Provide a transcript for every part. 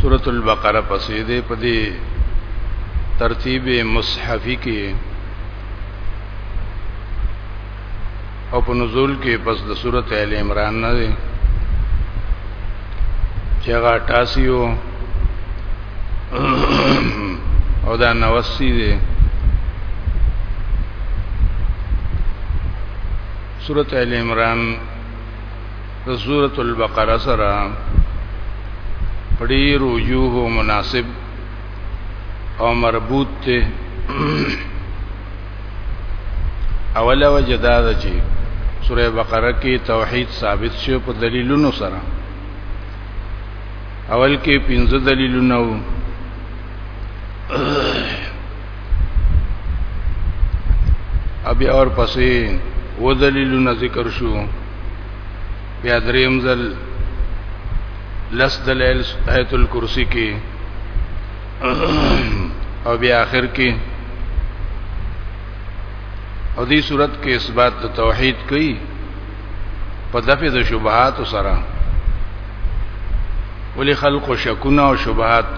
سورۃ البقره پسې دې په دې ترتیب مصحفي کې او په نزول کې پس د سورۃ ال عمران نه دې چې هغه 88 او دا 90 دې سورۃ ال عمران د سورۃ البقره سره پړي روجوه مناسب او مربوط ته اوله وجدا ده چې سورې بقره کې توحید ثابت شو په دلیلونو سره اول کې پنځه دلیلونه وو ابي اور پسې و دلیلونه ذکر شو بیا دریم ځل لس دلائل آیت الکرسی کې او بیا آخر کې او دې صورت کې اثبات د توحید کوي په دفع د شبهات سره ولې خلق شکونه او شبهات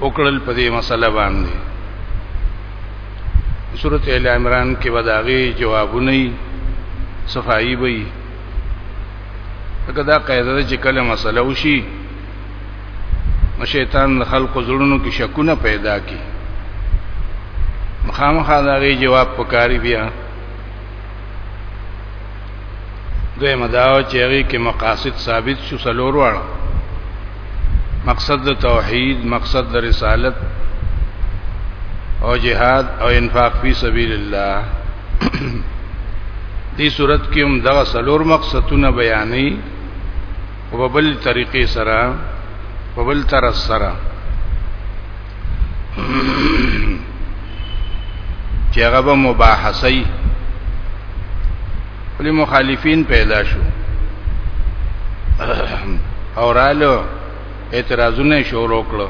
وکړل په دې مسله باندې سورته ال عمران کې وداغي جوابونه صفائی وي دا قاعده چې کله مسله وشي شیطان خلق زړونو کې شکونه پیدا کی مخامخا دا غي جواب پکاري بیا دوی مداو چې هغه کې مقاصد ثابت شو سلور واړه مقصد د توحید مقصد د رسالت او جهاد او انفاق فی سبیل الله دې صورت کې هم دا سلور مقصدونه بیانې او په بل طریقې سره په بل طرز سره چې هغه به مباحثه ای ولې مخالفین پیدا شو اورالو اعتراضونه شروع کړو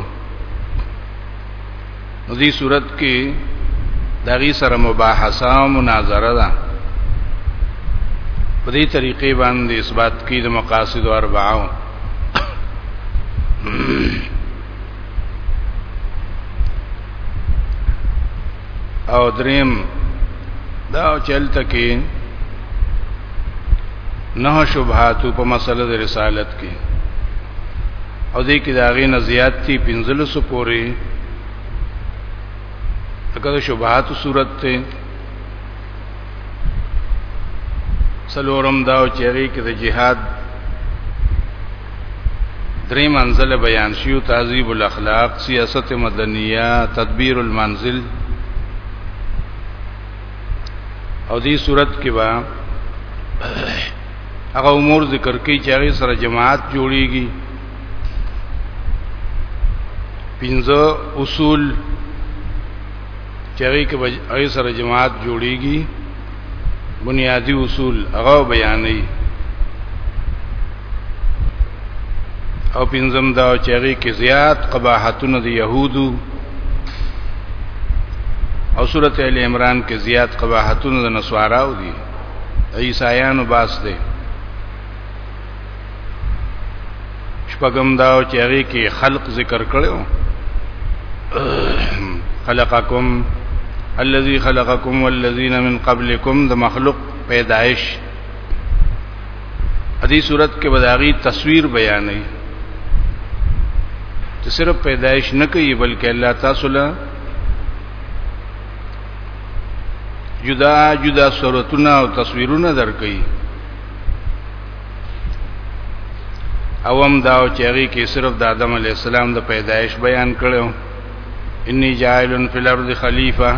نو دې صورت کې دغه سره مباحثه او مناظره ده په دې طریقې باندې اثبات کې د مقاصد اربعه او دریم دا چلته کې نه شبهات په مسله د رسالت کې او دې کې دا غي نه زیات دي 1500 پورې اګه شبهات صورت ته سلورم دا او چیرې کې د جهاد درې منزله بیان شیو تعذیب الاخلاق سیاست مدنیه تدبیر المنزل او دې صورت کې با هغه امور ذکر کوي چې هغه سره جماعت جوړیږي پنځه اصول چې هغه کې هغه سره جماعت جوړيږي بنیادی اصول هغه بیانې او پنځم دا چې هغه کې زیات قباحتونه د يهودو او سورته ال عمران کې زیات قباحتونه د نسواراو دي عیسایانو باس دي شپږم دا چې هغه کې خلق ذکر کړو خلقکم الذي خلقکم والذین من قبلکم د مخلوق پیدائش دې صورت کې بداغي تصویر بیانې چې صرف پیدائش نه کوي بلکې الله تاسو له جدا جدا صورتونه او تصویرونه درکې اوم دا چې هغه کې صرف د آدم علی السلام د پیدایش بیان کړو انی جاعل فی الارض خلیفہ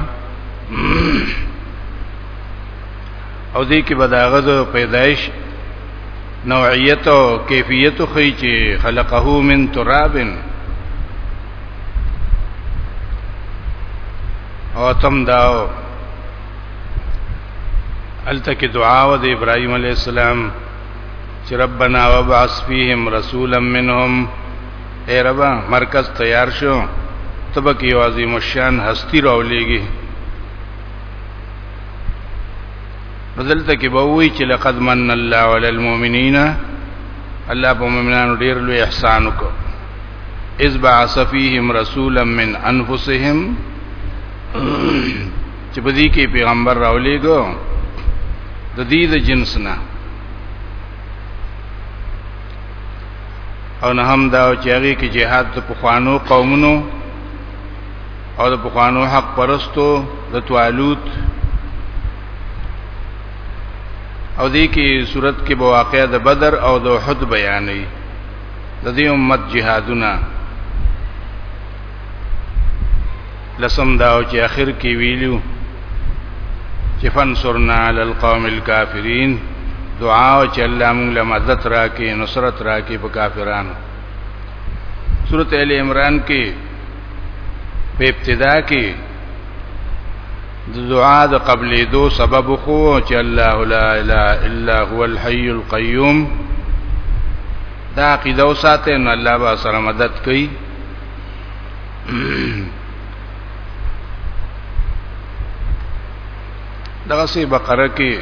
او دې کې بداغه د پیدایش نوعیت او کیفیت خو چې خلقه من تراب او تم داو الته کې دعا و د ابراهيم عليه السلام چې ربنا وابعث فيهم رسولا منهم اے رب مرکز تیار شو تبک یو عظیم الشان هستی راولېږي بدلته کې به وی چې لقد من الله على المؤمنين الله په مؤمنانو ډېر لوی احسان وکړ اذ بعث فيهم رسولا من انفسهم چې په دې کې پیغمبر راولېګو د دې د جنس نه او نه هم دا چې هغه کې جهاد د پخوانو قومونو او د پخوانو حق پرستو د توالوت او دې کې صورت کې بواقع د بدر او د احد بیانې د دې امت جهادونه لسم دا چې اخر کې ویلو چې فنصرنا علی القوم الکافرین دعا او چې الله موږ له مدد راکې نصرت راکې په کافرانو سورۃ ال عمران کې په ابتدا کې د دعا د قبلې دو سبب خو چې الله لا اله الا هو الحي القيوم دا عقیده وساته نو الله به سره مدد کوي دغه سي بقره کې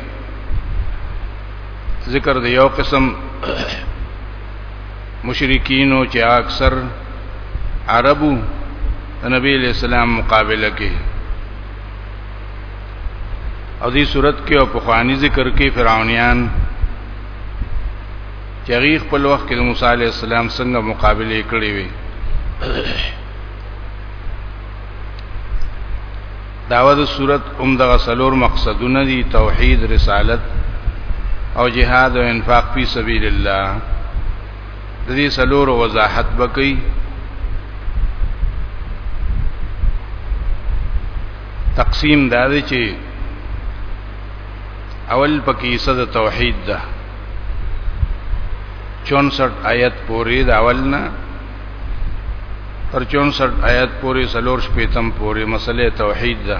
ذکر دی یو قسم مشرکین او چې اکثر عربو نبی علیہ السلام مقابله کې او دې صورت کې او په خواني ذکر کې فرعونیان چې هغه خپل وخت کې د موسی عليه السلام څنګه مقابله کړې وي داوه د صورت هم د غسلور مقصدونه دي توحید رسالت او جهاد او انفاق فی سبیل الله د دې سلور وضاحت بکې تقسیم دا دی چې اول پکې صد توحید ده 64 آیت پوری دا اولنا تر 64 آیت پوری سلور شپیتم پوری مسله توحید ده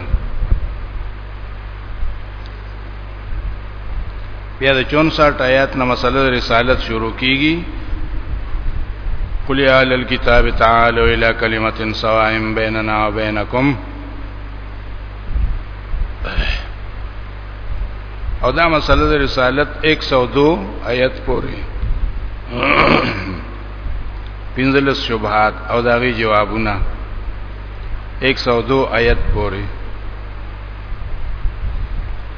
بیا د 64 آیات نه مسله رسالت شروع کیږي قل یا اهل الكتاب تعالوا الى كلمه سواء بيننا وبينكم او دا مسله د رسالت 102 آیت پورې پنځلس شبهات او داغي جوابونه 102 آیت پورې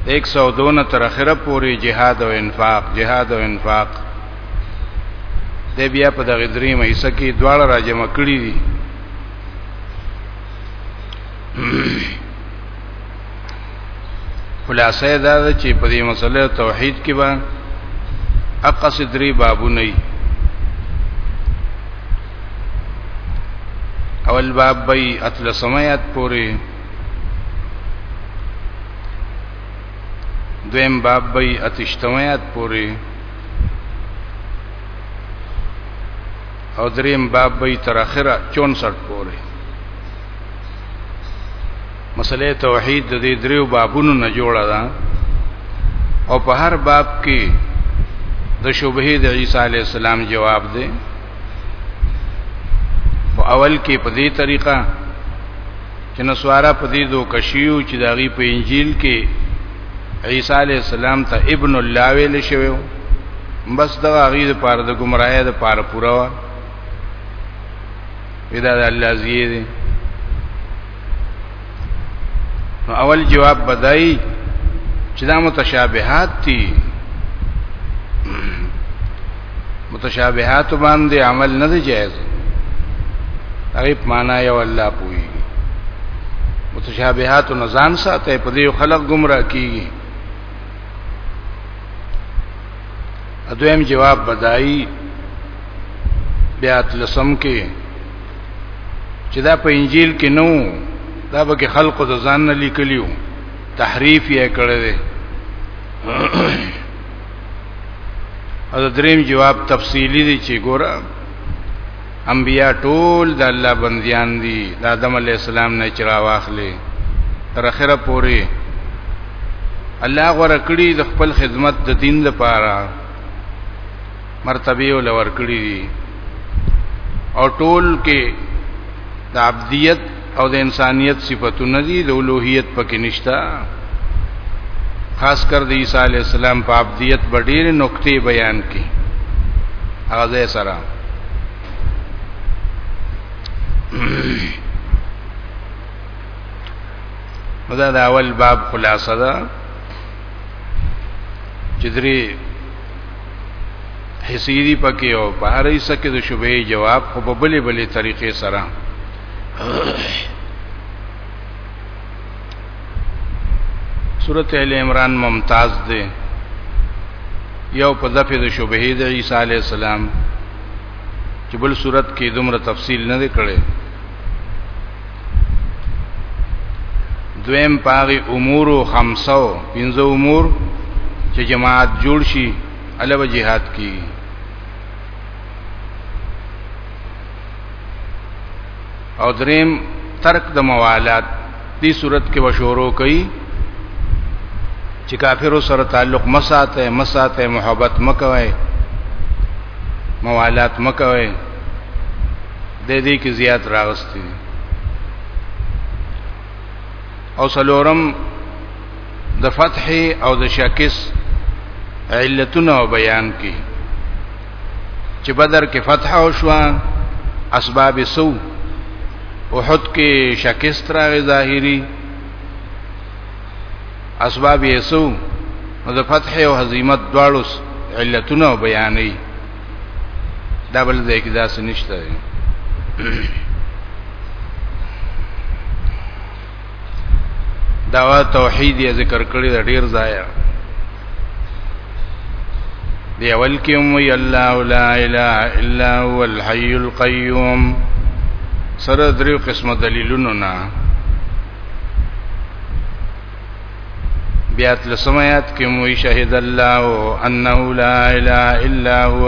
102 نه تر اخره پورې جهاد او انفاق جهاد او انفاق د بیا په دغه درې مېسه کې دواړه راجمع کړي دي خلاصه دا ده چې په دې مسله توحید کې به اقص درې بابونه وي اول باب به اتل سمات پورې دویم باب به اتشتمات پورې او دریم باب به تر اخره 64 پورې مسله توحید د دې دریو بابونو نه جوړه ده او په هر باب کې د شوبهه د عیسی علی السلام جواب دی په اول کې په دې طریقه چې نسوارا په دې دوه کشیو چې داغي په انجیل کې عیسی علی السلام ته ابن الله ویل شوی بس دا غیر پر د گمراهی د پر پورا ودا د الله زیه دی نو اول جواب بدای چې دا متشابهات دي متشابهات باندې عمل نه دی جایز هغه معنا یو الله پوي متشابهات نه ځان ساته په دې خلق گمراه کیږي ادویم جواب بدایي بیا تلسم کې چې دا په انجیل کې نو دا به کې خلقو د ځان نه لیکلیو تحریف یې کړی دی او دریم جواب تفصیلی دی چې ګوره انبیا ټول د الله بندیان دي د آدم علی السلام نه چرا واخلي تر اخره پوري الله غره کړی د خپل خدمت د دین لپاره مرتبه ول ور کړی دي او ټول کې د عبدیت او د انسانیت صفاتونه دي د اولوهیت پکې نشتا خاص کر د عیسی علی السلام په عبدیت بډیر نقطې بیان کړي هغه سره دا د اول باب خلاصه ده چې درې حسیری پکې او په هر حصہ کې د شوبې جواب خو په بلې بلې طریقې سره سورت ال عمران ممتاز دی یو په دفعه د شبهه د عیسی علی السلام چې بل صورت کې دومره تفصیل نه دی کړی دویم پاغي امور او خمسو پنځه امور چې جماعت جوړ شي الوه جهاد کی او دریم ترک د موالات دې صورت کې وشورو کوي چې کافرو سره تعلق مساته مساته محبت مکوي موالات مکوي د دې کې زیات راغستي او سلورم د فتح او د شکست علتونه بیان کړي چې بدر کې فتح او شو اسباب سو احد کې شکست راغی ظاهری اسباب یې سو نو د فتح او هزیمت دواړو علتونه بیانې دا بل ځای کې داسې نشته دا توحید یې ذکر کړی د ډیر ځای دی اول کې هم وی الله لا اله الا هو الحي القيوم سره دریو قسمه دلیلونو نه بیا تل سمات کې مو شهید الله انه لا اله الا هو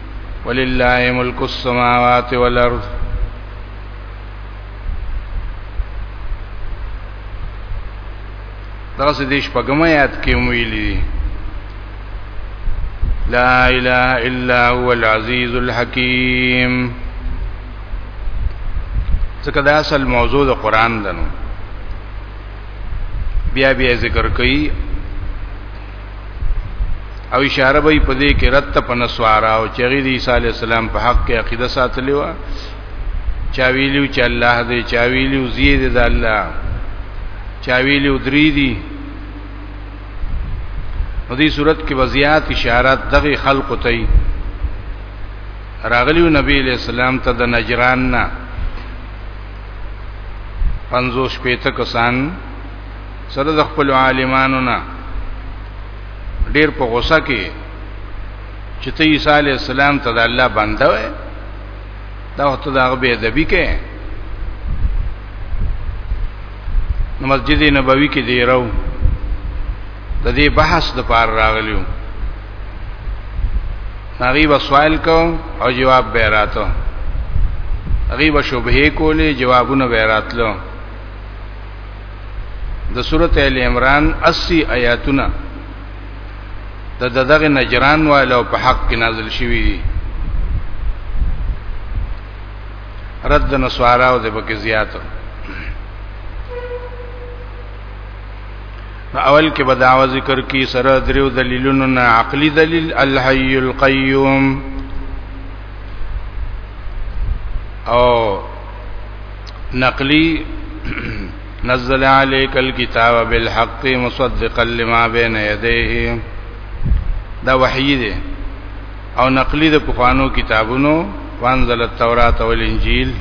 ولله ملک السماوات والارض دغه سې دیش په کومه یاد کې ویلي لا اله الا هو العزیز الحکیم ځکه دا اصل موضوع د قران دنو بیا بیا ذکر کوي او اشاره به په دې کې رد په نسوارا او چې غیر عیسی علی السلام په حق کې عقیده ساتلی و چا ویلو چې الله دې چا ویلو زید د الله چا ویلو درې دي په دې صورت کې وضعیت اشارات دغه خلق ته راغلی نبی علیہ السلام ته د نجران نه 50 پیته کسان سره د خپل عالمانو نه ډیر په غوسه کې چې ته عیسی علی السلام ته د الله بنده وې دا وخت دا به ادبی کې نو مسجد نبوي کې دی راو د دې بحث د پار راغلیو هغه و سوال کو او جواب به راتو هغه و شوبه کولې جوابونه به راتلو د سورته ال عمران 80 آیاتونه د دغه نجران والو په حق کې نازل شوی دي رد نسوارا او د بک زیات اول کې بداوا ذکر کی سره دریو دلیلونو نه عقلی دلیل الحی القیوم او نقلی نزل علیک الكتاب بالحق مصدقا لما بین یدیه دا وحی دی او نقلی د پخوانو کتابونو وانزل التوراۃ والانجیل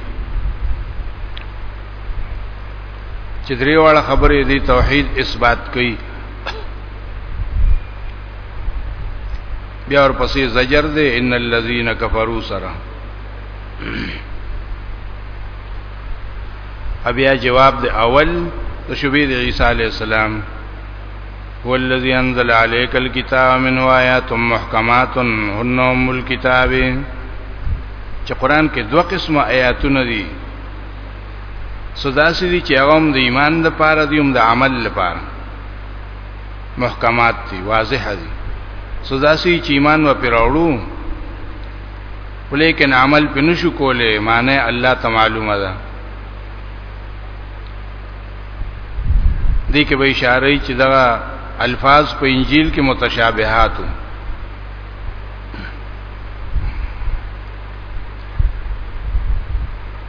چې درې واړه خبرې دي توحید اثبات کوي بیا ورپسې زجر دی ان الذين كفروا سره بیا جواب د اول د شوبې د عیسی علی السلام هو الذی انزل علیک الكتاب من آیات محکمات هن ام الكتاب چې قران کې دوه قسمه آیاتونه دي سدا سړي چې هغه د ایمان د پاره دي هم د عمل لپاره محکمات دي واضح دي سدا سړي چې ایمان و پیراوړو ولیکن عمل په نشو کوله معنی الله ته معلومه ده دې کې به اشاره چې دا الفاظ په انجیل کې متشابهاتو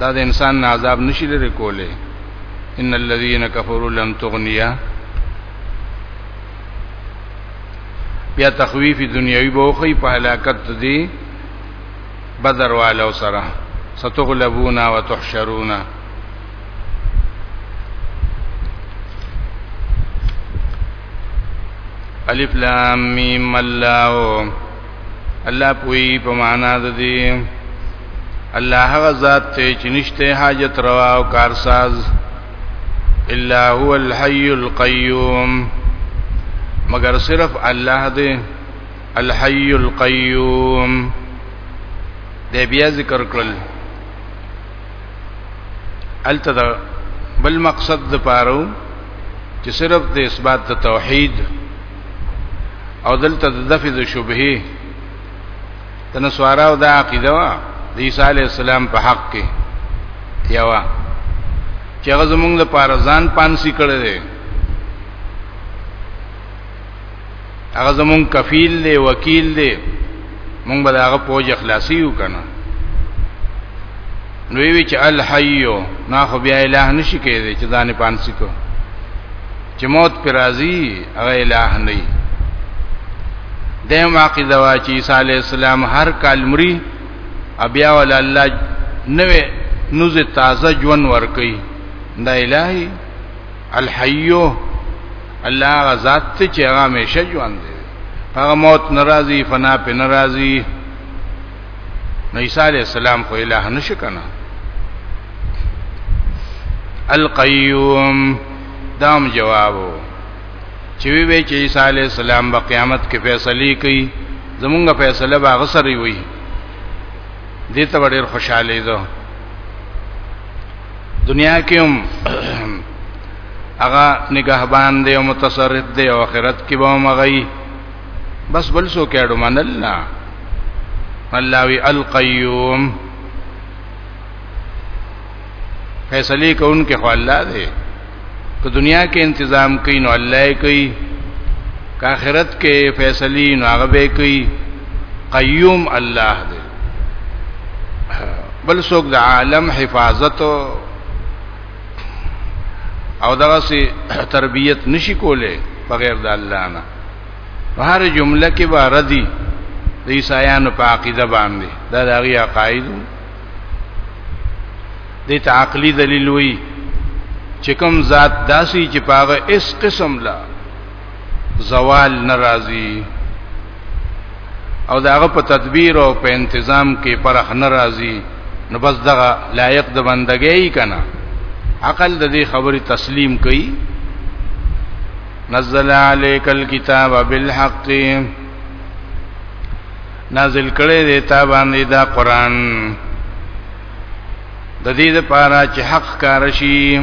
دا د انسان نه عذاب نشي لري کوله ان الذين كفروا لن تغنيا بیا تخویف دنیوي بوخی په هلاکت دی بدر والو سره ستغلبون وتحشرون الف لام میم الله الله پوي په معنا د دې الله هغه ذات ته چې نشته حاجت روا او کارساز الا هو الحي القيوم مگر صرف الله دې الحي القيوم دې بیا ذکر کړل الته دا بل مقصد د پاره چې صرف د اثبات د توحید او دلته د دفع د شبهه د نسواراو د عقیده وا د عیسی علی السلام په حق کې یوا چې هغه زمونږ د پارزان پانسی کړی دی هغه زمونږ کفیل دی وکیل دی مونږ به داغه پوج اخلاصي یو کنه نو وی چې الحیو نه خو بیا الہ نشي کېږي چې ځان پانسی کو چې موت پر راضی هغه الہ نه دی دیم عقیده وا چې عیسی علی السلام هر کال مري بیا ول الله نوې نوزه تازه ژوند ورکي دا الہی الحیو الله غزاد ته چې هغه همیشه ژوند دی هغه موت ناراضي فنا په ناراضي نو عیسی علی السلام خو الہ نشو کنه القیوم دام جوابو چې وی وی چې عیسی علی السلام په قیامت کې فیصله کوي زمونږ فیصله به غسرې وي دې ته ډېر خوشاله ده دنیا کې هم هغه نگهبان دی او متصرف دی او آخرت کې به مغی بس بل سو کېړو منل نه الله وی القیوم فیصله کوونکې خو الله دی په دنیا کې تنظیم کوي نو الله یې کوي که آخرت کې فیصله نو هغه به کوي قیوم الله دی بل څوک د عالم حفاظت او دغه سي تربيت نشي کوله بغیر د الله نه په هر جمله کې باردي د عیسایانو په عقیده باندې دا د هغه عقاید دې ته عقلي دلیل وی چې کوم ذات داسي چې پاغه اس قسم لا زوال ناراضي او داغه په تدبیر او په انتظام کې پرخ ناراضي نو بس دغه لایق د بندګۍ کنا عقل د دې خبرې تسلیم کوي نزل عليك الكتاب بالحق نازل کړي دی تا باندې دا قران د دې لپاره چې حق کار شي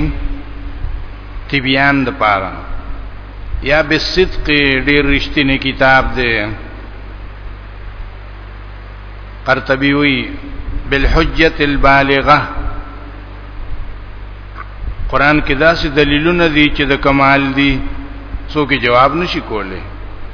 تبيان د پاره یا بالصدق ډېر رښتینی کتاب دی قرطبي وی بالحجه البالغه قران کې داسې دلیلونه دي چې د کمال دي څوک جواب نشي کولی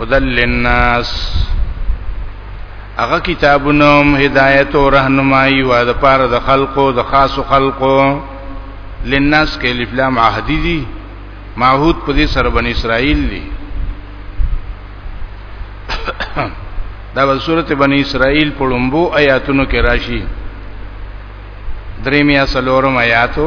هدل للناس هغه کتابونه هدایت او راهنمایي و د پاره د خلقو د خاص خلقو للناس کې الف لام عهدی دي معهود په دې سره بن اسرائیل دي دا ول سورته بن اسرائیل په لومبو آیاتونو کې راشي درې میا سلورم آیاتو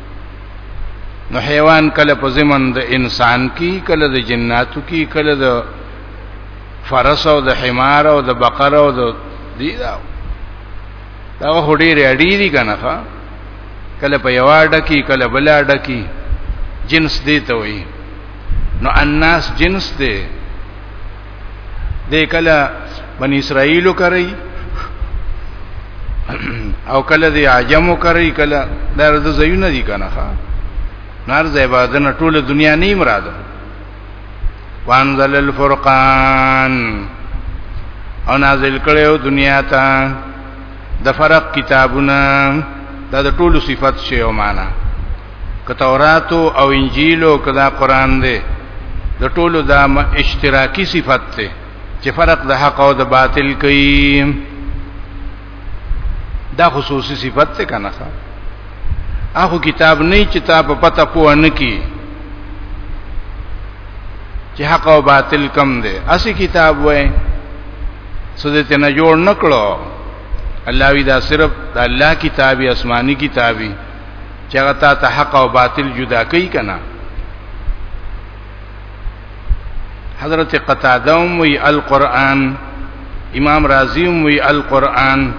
نو حیوان کله په زمن د انسان کی کله د جناتو کی کله د فرس او د حمار او د بقره او د دی دا دا هډې رېډې دي کنه ښا کله په یو اډه کی کله بل اډه کی جنس دی ته وایي نو الناس جنس دی دې کله بنی اسرائیل کوي او کله دې عجم کوي کله دا د زینه دي کنه ښا نار زیبادن ټول دنیا نه مراد وانزل الفرقان او نازل کړو دنیا ته د فرق کتابونه دا د ټولو صفات شی او معنا که تورات او انجیل او کدا قران دی د ټولو د اشتراکی صفت ته چې فرق د حق او د باطل کوي دا خصوصي صفت ته کنه اخو کتاب نه چې تا په پته پوه نه کی چې حق او باطل کم دی اسی کتاب وای سده ته نه جوړ نکړو الله وی دا صرف د الله کتابي آسماني کتابي چې هغه تا ته حق او باطل جدا کوي کنه حضرت قتاده وی القرآن امام رازی وی القرآن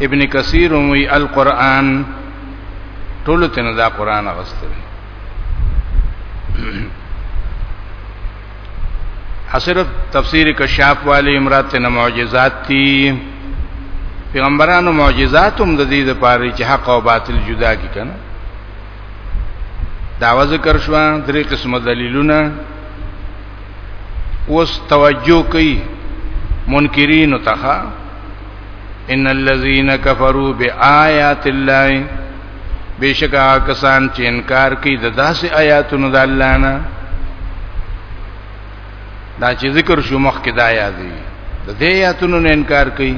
ابن کثیر وی القرآن ټول ته نه دا قرآن غستره حسرت تفسیر کشاف والی امرات نه معجزات تی پیغمبرانو معجزات هم د دې لپاره چې حق او باطل جدا کی کنه دا ذکر شو درې قسم دلیلونه اوس توجه کوي منکرین تخا ان الذين كفروا بآيات الله بشکا کسان چې انکار کوي د داسې آیاتونو د الله نه دا چې ذکر شو مخکې دا یاد دي د دې آیاتونو نه انکار کوي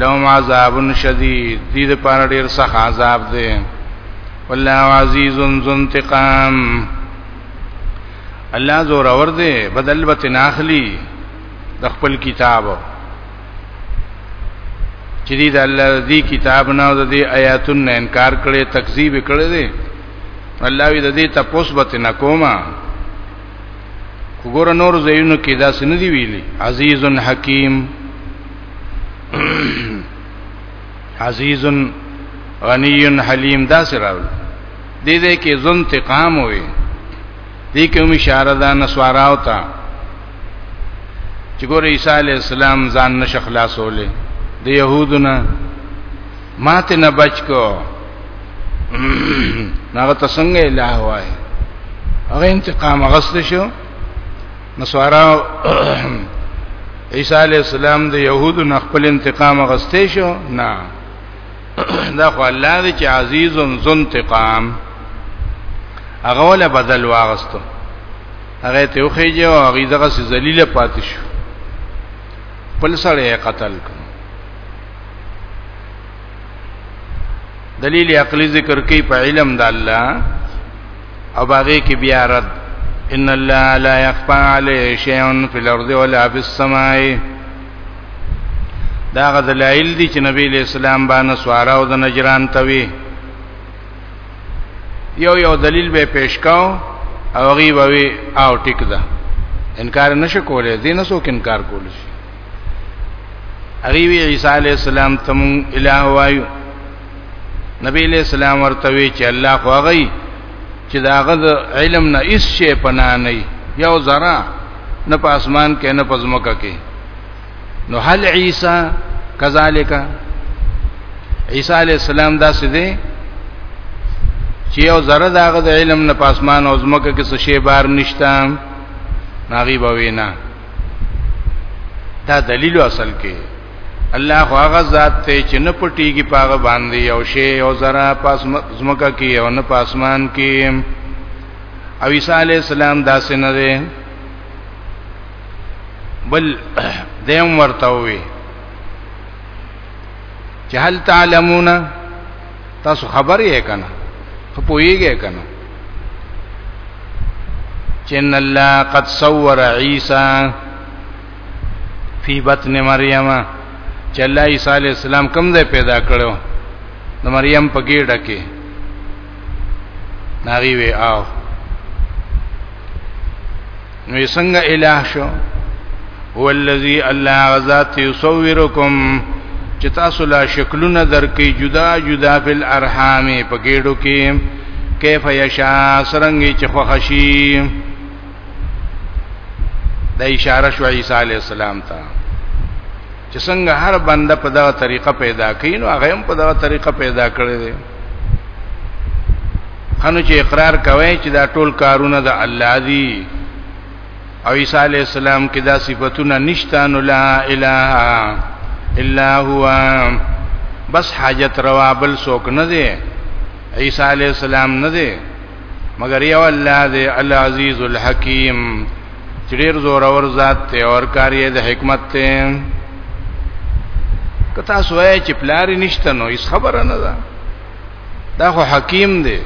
لهم عذاب شدید دې د پاره ډیر سخت عذاب دی والله عزیز ذو انتقام الله زور اور دی بدل وت ناخلی د خپل کتاب چې دی د الله دی کتاب نه او د دې آیاتونو نه انکار کړي تکذیب کړي دي الله وی د دې تپوس به نه کومه وګوره نور زینو کې دا سن دی ویلي عزیز حکیم عزیز غنی حلیم دا سره دې دې کې زنتقام وي دې کوم اشاره ده نسواراو ته چې ګور عیسی علی السلام ځان نشه خلاصولې د يهودونه ماته نه بچ کو هغه ته څنګه الہ وای هغه انتقام غسل شو نسوارا عیسی علی السلام د يهودو نه خپل انتقام غسته شو نه دا خو الله دې چې عزیز ذنتقام هغه ولا بدل واغستو هغه ته وخیږي او هغه دغه ذلیل پاتې شو بل سره قتل کړ دلیل عقلی ذکر کوي په علم د الله او باغې کې بیا رد ان الله لا يخفى عليه شيء في الارض ولا في السماء دا غدلایل دي چې نبی له اسلام باندې سوارا او د نجران توي یو یو دلیل به پیش کاو او غي بوي او ټیک ده انکار نشو کولای دین سو انکار کول شي هغه وی عیسی علی السلام ته مونږ الہ وایو نبی علیہ السلام ورته وی چې الله خو هغه چې دا غد علم نه هیڅ شی پنا نه یو ذره نه په اسمان کې نه په ځمکه کې نو هل عیسی کذالک عیسی علی السلام دا څه دی چې یو ذره دا غد علم نه په اسمان او ځمکه کې څه شی بار نشته ناغي بوینا دا دلیل اصل کې الله خو هغه ذات ته چې نه پټيږي پاغه باندې او شی او زرا پاس زمکه کې او نه پاسمان کې او عیسی علی السلام داسې نه دی بل دیم ورته وي چې هل تعلمون تاسو خبر یې کنه خو پوېږئ کنه چې ان الله قد صور عیسی فی بطن مریم چې الله عیسی علی السلام کوم ځای پیدا کړو د مریم په ګډه کې ناغي وی آو نو یې څنګه الہ شو هو الذی الله غزاد یصورکم چې تاسو لا شکلونه درکې جدا جدا فی الارحام په ګېډو کې کیف یشا سرنګي چې خوښي د اشاره شو عیسی علی السلام ته چې څنګه هر بنده په دغه طریقه پیدا کین او هغه هم په دغه طریقه پیدا کړی دی خنو چې اقرار کوي چې دا ټول کارونه د الله دی او عیسی علی السلام کې دا صفاتونه نشته نو لا اله الا هو بس حاجت روا بل څوک نه دی عیسی علی السلام نه دی مگر یو الله دی العزیز الحکیم چې ډیر زور اور ذات ته اور کاری د حکمت ته کتا سوې چې پلاری نشته نو هیڅ خبره نه ده دا خو حکیم دی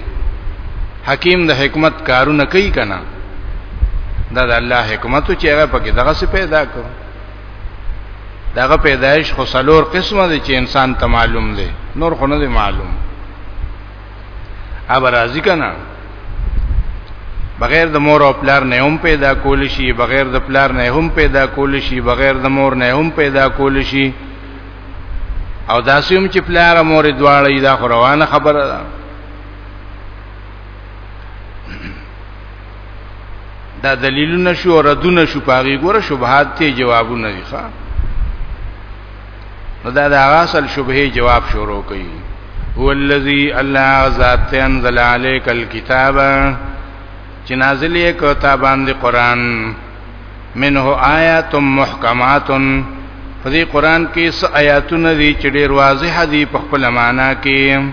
حکیم د حکمت کارونه کوي کنه دا د الله حکمت چې هغه پکې دغه څه پیدا کړ دغه پیدایش خو سلور قسمه دي چې انسان ته معلوم دي نور خو نه دي معلوم ابر ازی کنه بغیر د مور او پلار نه هم پیدا کول شي بغیر د پلار نه هم پیدا کول شي بغیر د مور نه هم پیدا کول شي او داسې هم چې پلار او مور دواړه دا روانه خبره ده دا دلیلونه شو ردونه شو پاغي ګوره شبهات ته جوابونه دي ښا نو دا د هغه اصل شبهه جواب شروع کړي هو الذی الله ذات انزل علیک الكتاب چې نازل یې کو تا باندې قران منه آیات محکمات په دې قران کې څه آیاتونه دي چې ډېر واضح دي په خپل معنا کې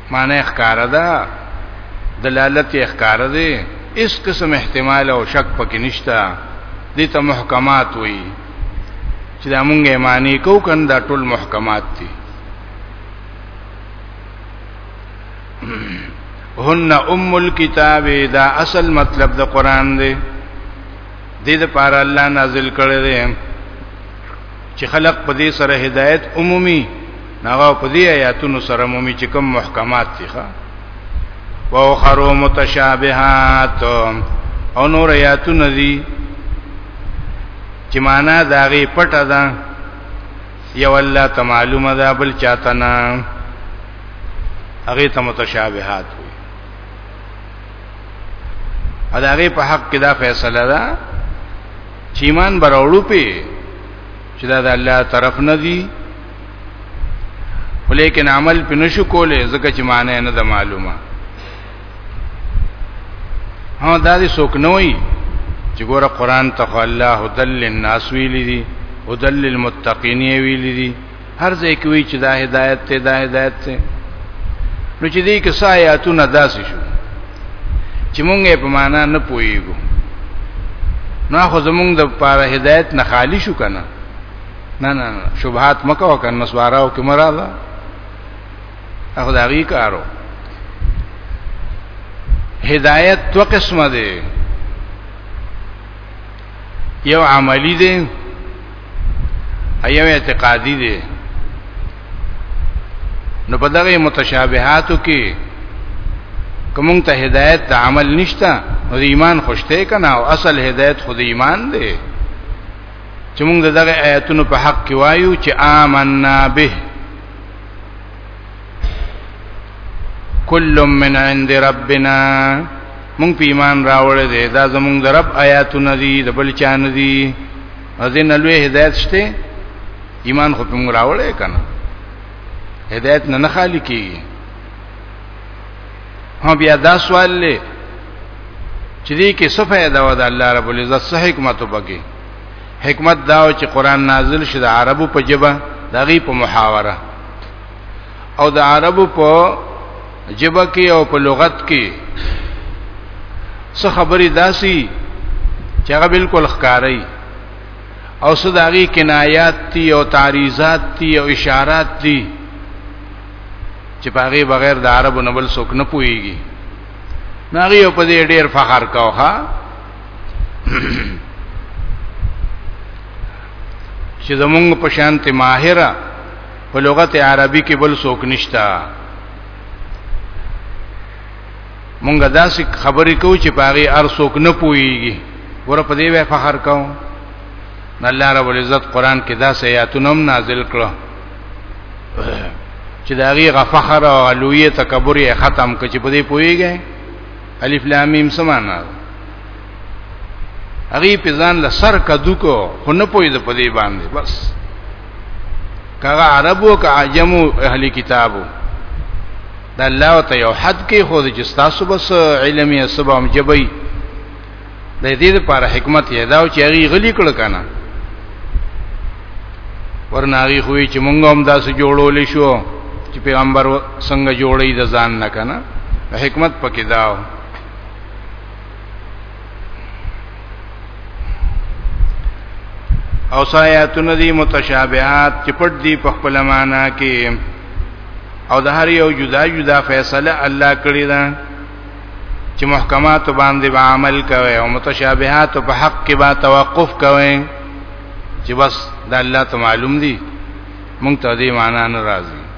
معنی ښکاره ده دلالت یې ښکاره دی اس قسم احتمال او شک پکې نشته دي ته محکمات وي چې دا مونږه معنی کو کنه دا ټول محکمات دي هن ام الكتاب دا اصل مطلب د قران دی د دې لپاره الله نازل کړی دی چې خلق په دې سره هدایت عمومي ناغه په دې آیاتونو سره مومي چې کوم محکمات دي ښا او خرو متشابهات او نور آیاتونه دي چې معنا داغي پټه ده یو الله ته معلومه ده بل چاته نه هغه ته متشابهات وي دا هغه په حق کې دا فیصله ده چې ایمان برولو په چې دا د الله طرف نه دي ولیکن عمل په نشو کولې ځکه چې معنی نه ده معلومه ها دا دې څوک نه وي چې ګوره قران ته الله هدل للناس ویل دي هدل للمتقین ویل دي هر ځای کې وی چې دا هدایت ته دا هدایت ته نو چې دې کې سایاتونه داسې شو چې مونږه په معنا نه پويګو نو خو زمونږ د پاره هدایت نه خالی شو کنه نه نه شبهات مکو کنه نسواراو کې مراله هغه دا غي کارو هدایت تو قسمه ده یو عملی ده ایو اعتقادي دي نو په دغه متشابهاتو کې کوم ته هدایت د عمل نشته نو د ایمان خوشته کنا او اصل هدایت خود ایمان دی چې موږ دغه آیاتونو په حق کې وایو چې آمنا به کل من عند ربنا مونږ په ایمان راوړې ده دا زمونږ د رب آیاتونه دي د بل چا نه دي ازین لوی هدایت شته ایمان خو په موږ راوړې کنه هدایت نه نه خالی کیږي هم بیا دا سوال لې چې دې کې څه فائدہ و د الله رب العزت څه حکمت وبګي حکمت دا چې قران نازل شي د عربو په جبه دغه په محاوره او د عربو په جبه کې او په لغت کې څه خبرې داسي چې هغه بالکل ښکاري او څه داغي کنایات دي او تعریضات دي او اشارات دي چې پاغي بغیر د عربو نه بل څوک نه پويږي ناغي په دې ډېر فخر کاوه چې زمونږ په شانته ماهره په لغت عربي کې بل څوک نشتا مونږ داسې خبرې کوو چې پاغي ار څوک نه پويږي ور په دې وې فخر کوو الله رب العزت قران کې داسې آیاتونه هم نازل کړو چې دا غي غفخر او لوی تکبر یې ختم کړي په دې پويږي الف لام میم سمانا هغه په ځان له سر کدو کو خو نه پوي د پدی باندې بس کغه عربو که عجمو اهلی کتابو د الله ته یو حد کې خو د جستاسو بس علمي سبا هم جبي د دې لپاره حکمت یې دا چې هغه غلی کړ کنه ورناغي خو چې مونږ هم داسې جوړول شو چې پیغمبر څنګه جوړي د ځان نه کنه حکمت پکې داو او سایاتونه دي متشابهات چې پټ دي په خپل معنا کې او د هر یو جدا جدا فیصله الله کړی ده چې محکمات باندې به عمل کوي او متشابهات په حق کې به توقف کوي چې بس د الله ته معلوم دي مونږ ته دې معنا نه راځي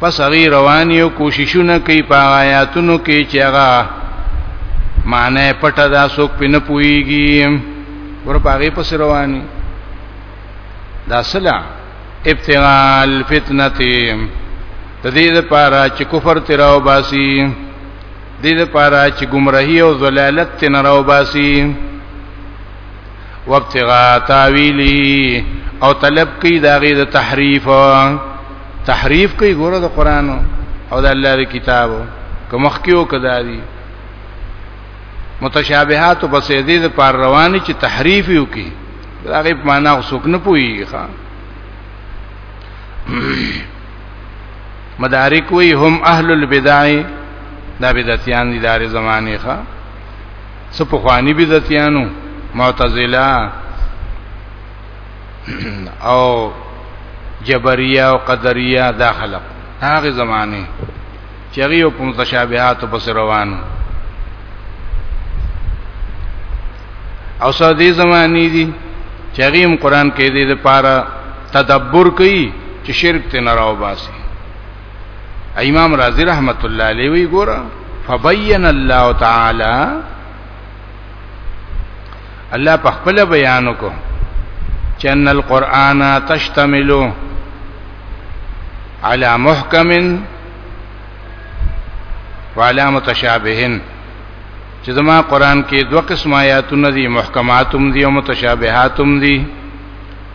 پس هغه روانیو کوششونه کوي په آیاتونو کې چې هغه معنی پټه دا څوک پنه پويږي ور پاغه پس رواني دا سلا ابتغال فتنه د دې لپاره چې کفر تیراو باسي د دې لپاره چې گمراهي او ضلالت تیراو باسي وابتغاء تاویلی او طلب کوي دا غي د تحریف تحریف کوي ګوره د قران او د الله د کتاب کومخ کیو کدا دي متشابهات په سیدی د پار رواني چې تحریف یو کی دا غي معنا وسوک نه پوي ښا مدارک وی هم اهل البدع دا بدعتيان دي دار زمانه ښا څه په خواني بدعتيانو معتزله او جبريه او قدريه داخله هغه زمانه چې هغه یو په متشابهات په روانو او ساده زمانی دي چې هغه هم قران کې دې لپاره تدبر کوي چې شرک ته نه راو باسي امام رازی رحمت الله علیه وی ګور فبین الله تعالی الله په خپل بیان کو چن القرآن تشتمل على محکم وعلى متشابهن چې زما قران کې دوه قسم آیاتونه دي محکماتم دي او متشابهاتم دي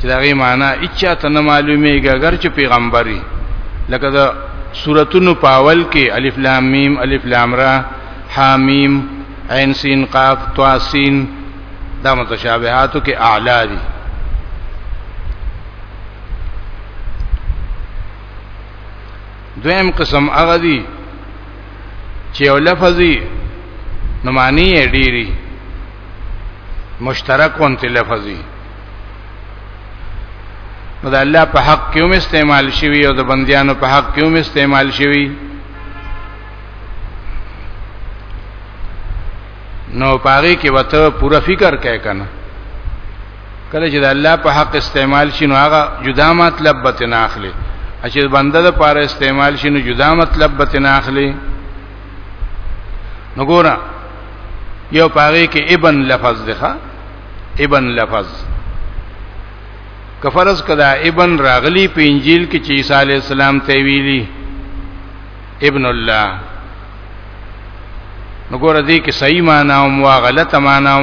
چې دا غي معنا اچا ته نه معلومیږي اگر چې پیغمبري لکه دا سوراتونو پاول کې الف لام میم الف لام را حامیم عین سین قاف تواسین دا متشابهاتو کې اعلی دي دویم قسم هغه دي چې یو لفظي نو معنی یې ډیری مشترک وانت لفظي نو د الله په حق کې هم استعمال شوی او د بندیانو په حق کې هم استعمال شوی نو پاره کې وته پورا فکر کوي کنه کله چې د الله په حق استعمال شي نو هغه جدا مطلب به نه اخلي چې بنده د پاره استعمال شي نو جدا مطلب به نه اخلي نو ګورا یو پاره کې ابن لفظ ده ابن لفظ کفرز کدا ابن راغلی په انجیل کې چې عیسی علی السلام ته ویلی ابن الله نو ګور دې کې صحیح معنا او غلطه معنا او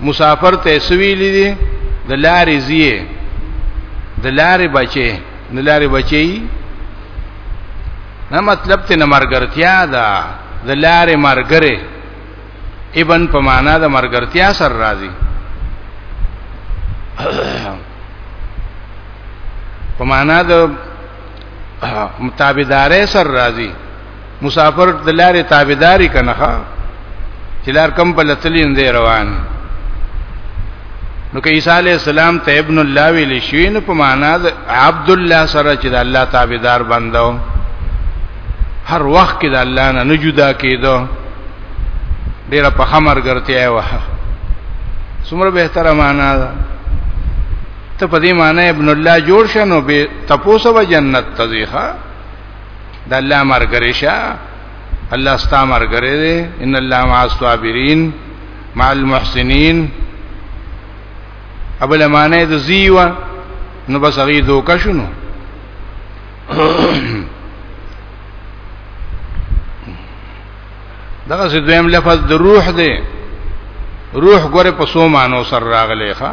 مسافر ته سویلې دي د لارې زیه د لارې بچي د لارې بچي نه مطلب ته نه مرګرتیا ده د لارې مرګره ابن په معنا د مرګرتیا سره راځي په معنا د متابدارې سره راځي مسافر د لارې تابعداري کنه چې لار کم په لتلین دی روان نو کې عیسی علی السلام ته ابن الله ویل شوی نو په معنا د عبد الله سره چې د الله تابعدار بندو هر وخت کې د الله نه نجدا کېدو ډیره په خمر ګرځي وه څومره به تر معنا ده ته په دې معنی ابن الله جوړ شنو به تپوسو جنت تزيخه د الله مرګره شه الله ستا مرګره دی ان الله مع الصابرین مع المحسنین ابل معنی د زیوا نو بس هغه دوکه شنو دغه څه دویم لفظ د روح دی روح ګوره په سو مانو سر راغلی ښا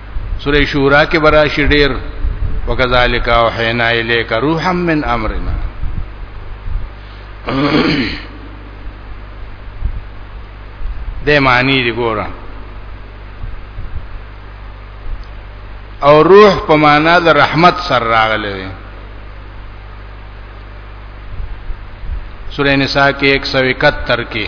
سوره شورا کې براشي ډېر وکذالک او حینا الیک روحا من امرنا د معنی دی ګوره او روح په معنا د رحمت سره راغلی دی سورہ نساء کې 171 کې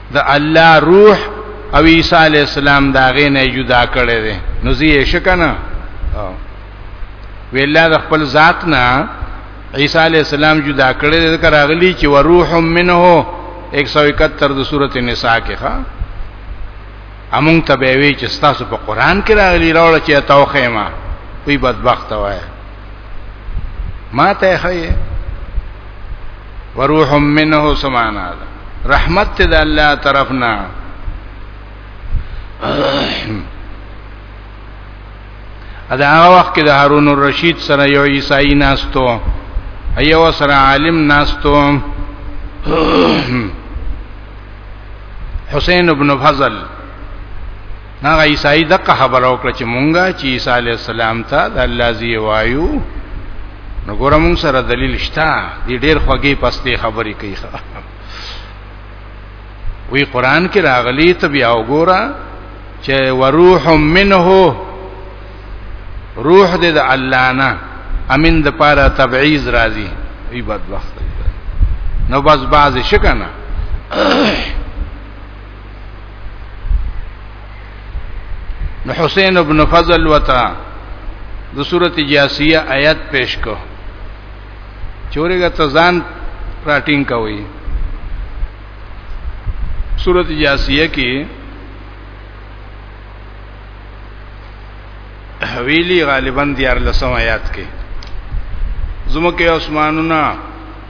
د الله روح او عیسی علی السلام دا غې نه جدا کړي دي نو زی شکنه ویلا د خپل ذات نه عیسی علی السلام جدا کړي دي کر اغلی چې وروح منه 171 د سورته نساء کې ښا امون ته به وی چې تاسو په قران کې راغلی راول چې توخه ما وی بدبخت وای ما ته خیه وروح منه سمانا ده رحمت ته د الله طرفنا ادا هغه وخت کې د هارون الرشید سره یو عیسائی ناستو ایو سره عالم ناستو حسین ابن فضل هغه عیسی دغه خبر او کړ چې مونږه چې عیسی علی السلام ته د الله زی وایو نو ګوره مونږ سره دلیل شته دی ډیر خوږی پسته خبرې کوي وی قران کې راغلی ته بیا وګوره چې وروح منه روح دې د الله نه امین د پاره تبعیض راځي ای بدبخت نو بس باز شکنه نو حسین ابن فضل وتا د سورته جاسیه آیات پیش کو چورګه تزان راټینګ کوي سورته جاسیه کې حویلی غالبا دیار لسم آیات کې زمکه اسمانونه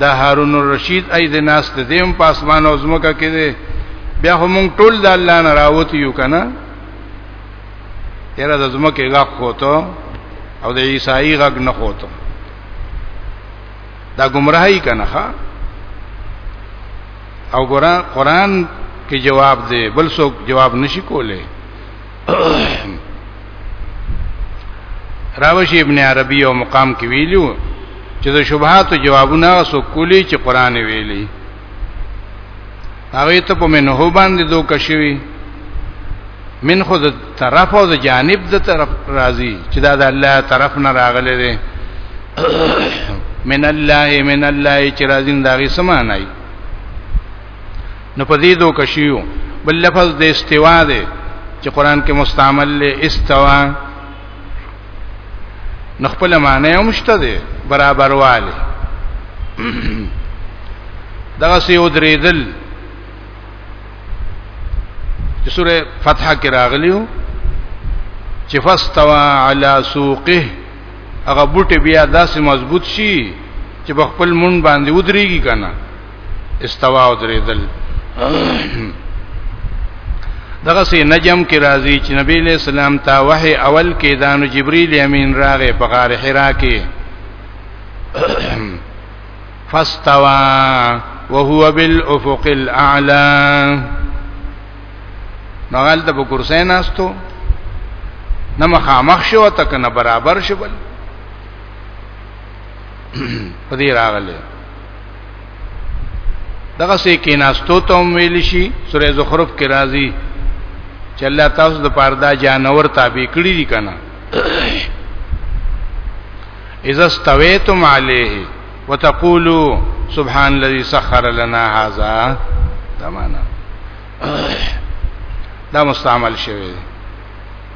دا هارون الرشید ای د ناس ته دیم په اسمان او زمکه کې دی بیا هم ټول د الله نه راوتی یو کنه یره د زمکه غاق کوته او د عیسائی غاق نه کوته دا گمراهی کنه ها او قرآن کې جواب دی بل څوک جواب نشي کوله راوشی ابن عربی او مقام کې ویلو چې د شبهات جوابونه سو کولی چې قران ویلی هغه ته په منه باندې دوک شوی من خود طرف او د جانب د طرف راضی چې دا د الله طرف نه راغلی دی من الله من الله چې راضی دا غي سمانای نو په دې دوه کشیو بل لفظ د استوا دی چې قران کې مستعمل له استوا نو خپل معنی هم شته دی برابر والی دغه سی او درېدل چې سوره فتح کې راغلیو چې فاستوا علی سوقه هغه بوټي بیا داسې مضبوط شي چې په خپل مون باندې ودرېږي کنه استوا او درېدل دغه سي نجم کې راځي چې نبی له سلام ته وحي اول کې دانو جبريل امين راغې په غار حرا کې فاستوا وهو بالافق الاعلى نغال ته په کرسي ناستو نه مخامخ شو ته کنه برابر شول په دې راغله دغه سې کې ناستو ته ویل شي سورې زخرف کې راځي چې الله تاسو د پاره دا جانور تابع کړی دي کنه اذا استويتم عليه وتقولوا سبحان الذي سخر لنا هذا دا معنا دا مستعمل شوی دی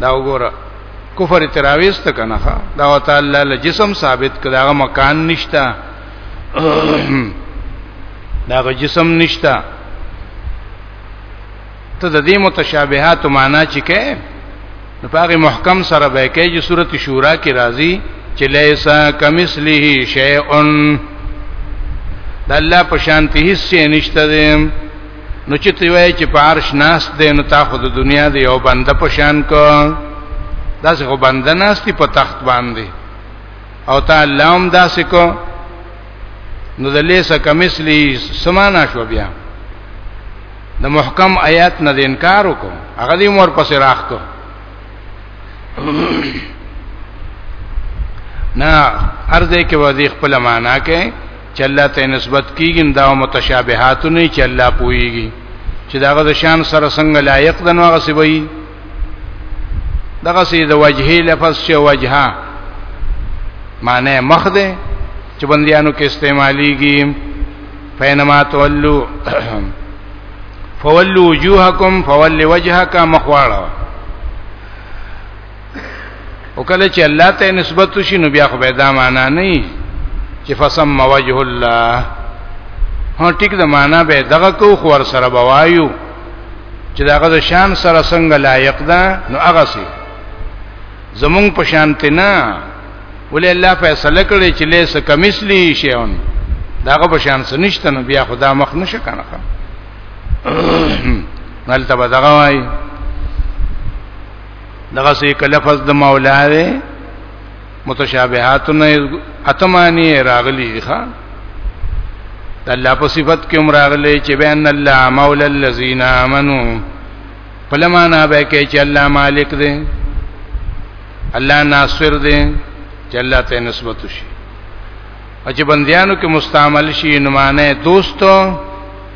دا وګوره کفر تراویست کنه دا تعالی له جسم ثابت کړه هغه مکان نشتا دا جسم نشتا ته د دې متشابهات معنا چې کې نو پاره محکم سره به کې چې سورته شورا کې راځي چې لیسا کمثله شیئن د الله په شان ته هیڅ نشته دی نو چې تی وای چې په عرش ناس دی نو تا خو د دنیا دی یو بنده په شان کو دا څه خو بنده ناس دی په تخت باندې او تا الله هم داسې کو نو د لیسه کمثلی سمانا شو بیا د محکم آیات نه انکار وکړو هغه دې مور پسې راخ کو نه ارزه کې وځي خپل معنا کې چې الله ته نسبت کیږي دا متشابهات نه چې الله پويږي چې داغه د شان سره څنګه لایق دنو هغه سی وي دغه سی د وجهه لفظ چې وجهه معنی مخ ده چې بندیانو کې استعماليږي فینما تولوا فولوا وجوهکم فول وجهک مخواړه او کله چې الله ته نسبت شي نو بیا خو به دا معنا نه وي چې فسم وجه الله هو ټیک دا معنا به دغه کو خو ور سره بوایو چې داغه د شان سره څنګه لایق ده نو هغه سي زمون په شان ته نه ولې الله فیصله کړی چې لیس کمثلی شیون داغه په شان څه نشته نو بیا خدا مخ نشه کنه ملته بدغه وای دغه سې کلفظ د مولا دی متشابهاتونه اتمانی راغلی دی ښا د الله په صفت کې هم راغلی چې بین الله مولا الذین آمنو فلمانا به کې چې الله مالک دی الله ناصر دی چې الله ته نسبت شي او چې بندیانو کې مستعمل شي نمانه دوستو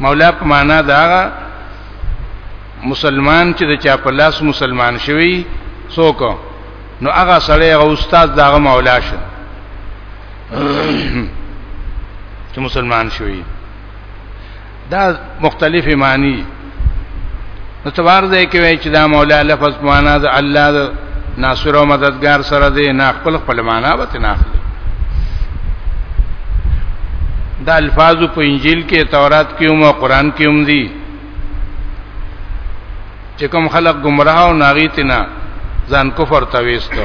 مولا په معنا دا مسلمان چې د چا په لاس مسلمان شوی څوک نو هغه سړی هغه استاد دغه مولا شو چې مسلمان شوی دا مختلف معنی نو تبار دې کې وای چې دا مولا لفظ معنا د الله د ناصر او مددگار سره دې نه خپل خپل معنا به نه اخلي دا الفاظ په انجیل کې تورات کې او قرآن کې هم دي چې کوم خلق گمراه او ناغیتنا ځان کفر ته وېستو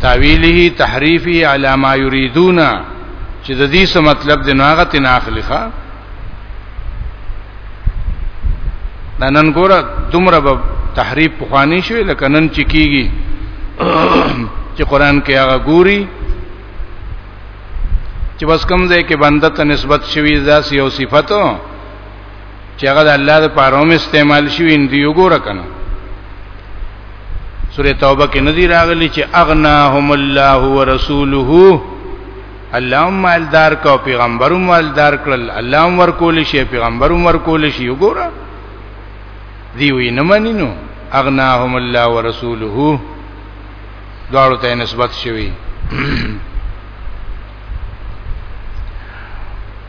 تاویله تحریفه علی ما یریدون چې د دې څه مطلب دی نو هغه تنه اخليخه دا نن ګوره دومره به تحریف پخوانی شوی لکه نن چې کیږي چې قران کې هغه ګوري چې بس کوم ځای کې بنده ته نسبت شوی ځاس یو صفته چې هغه د الله د پاره هم استعمال شوی ان دی وګوره کنه سوره توبه کې ندی راغلی چې اغناهم الله ورسوله الله مالدار کو پیغمبر مالدار کړل الله ورکول شي پیغمبر ورکول شي وګوره دی وی نه منینو اغناهم الله ورسوله دواړو ته نسبت شوی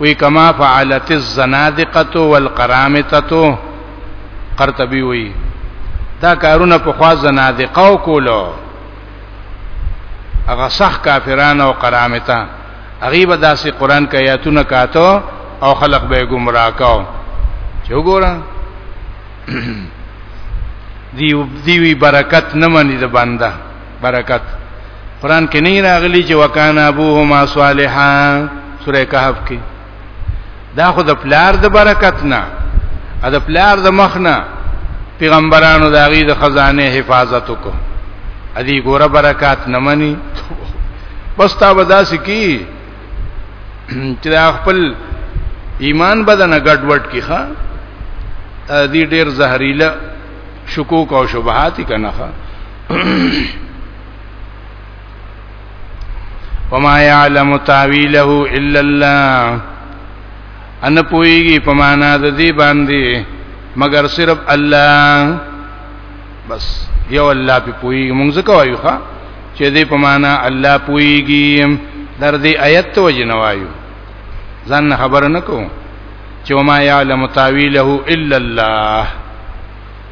وی کما فعلت الزنادقه والقرامطه قرطبی وی دا کارونه په خوا زنادقه او کولو هغه صح کافرانو او قرامطه هغه به داسې قران کې آیاتونه کاتو او خلق به گمراه کاو چې وګورم دی دیوی برکت نه مني د بنده برکت قران کې نه راغلی چې وکانا ابوهما صالحا سوره کهف کې دا خو د پلار د برکت نه ا د پلار د مخ نه پیغمبرانو د هغه د خزانه حفاظت وکړو ا دې ګوره برکات نه مني بس تا ودا سکی چې خپل ایمان بدن ګډوډ کی ښا دې ډېر زهريله شکوک او شبهات کنا ښا وما يعلم تاويله الا الله ان پويږي په معنا د دې باندې مگر صرف الله بس یو الله په پويږي مونږ څه کوي ښا چې دې په معنا الله پويږي در دې آیت ته وجنوایو ځان خبر نه کوم چې وما يعلم تاويله الا الله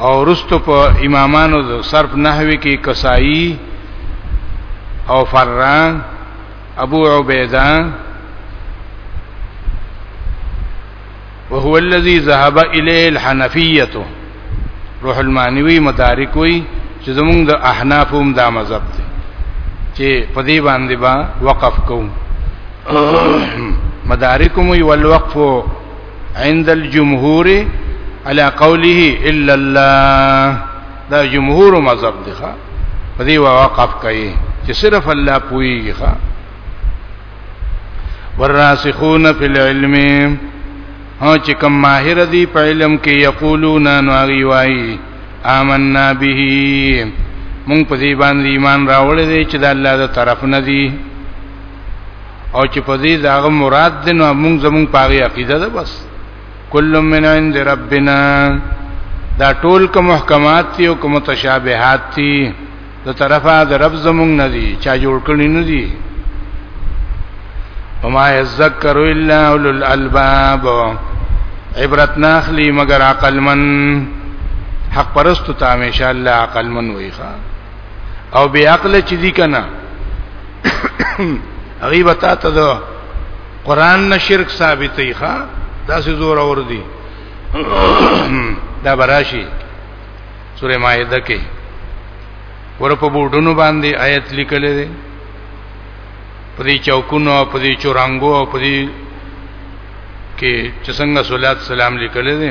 او رستو په امامانو د صرف نحوی کې کسائی او فران ابو عبیده وهو الذي ذهب اليه الحنفيه روح المانوي مدارک وی چې زمونږ د احناف هم دا مذهب دی چې په دې باندې با وقف کوم مدارکم وی والوقف عند الجمهور على قوله الا الله دا جمهور مذهب دی ښا په دې وقف کوي چې صرف الله پويږي ښا والراسخون في العلم هو چې کوم ماهر دي په علم کې یقولون نو هغه وایي آمنا به مونږ په دې باندې ایمان راوړل دي چې د الله د طرف نه دي او چې په دې داغه مراد دی نو موږ زموږ پاغي عقیده ده بس کل من عند ربنا دا ټول که محکمات دي او که متشابهات دي د طرفه د رب زموږ نه دي چا جوړ کړی نه دي وما يذكر الا اولو الالباب عبرت ناخلی مگر عقل من حق پرستو ته همیشه الله عقل من ویخه او بی عقل چې دي کنه هغه وتا ته دا قران نه شرک ثابتې ښا دا سه زور اور دي دا براشي سوره مائده کې ور په بوډونو باندې آیت لیکلې ده په دې چوکونو په دې چورانګو په دې کې چې څنګه صلوات سلام لیکلې ده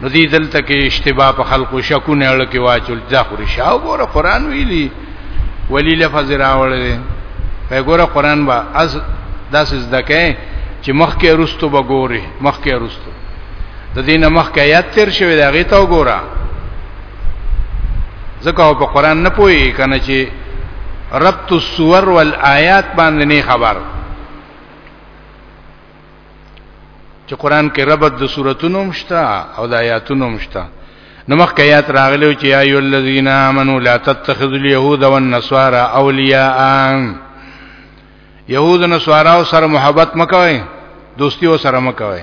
نو دې دلته کې اشتباه په خلقو شکونه اړه کې واچول ځا خوري شاو ګوره قران ویلي ولی لفظ راوړل په ګوره قران با از داس زدکه چې مخکې رستو بګوري مخکې رستو د دینه مخکې آیات تیر شوی دا غي تا وګوره ځکه په قران نه پوي کنه چې ربط الصور والآیات باندې نه خبر چې قران کې ربط د سوراتونو مشته او د آیاتونو مشته نو مخکې آیات راغلي چې یا ایو الذین آمنو لا تتخذوا اليهود والنصارى اولیاء یهود نصارا سره محبت مکوئ دوستی و سره مکوئ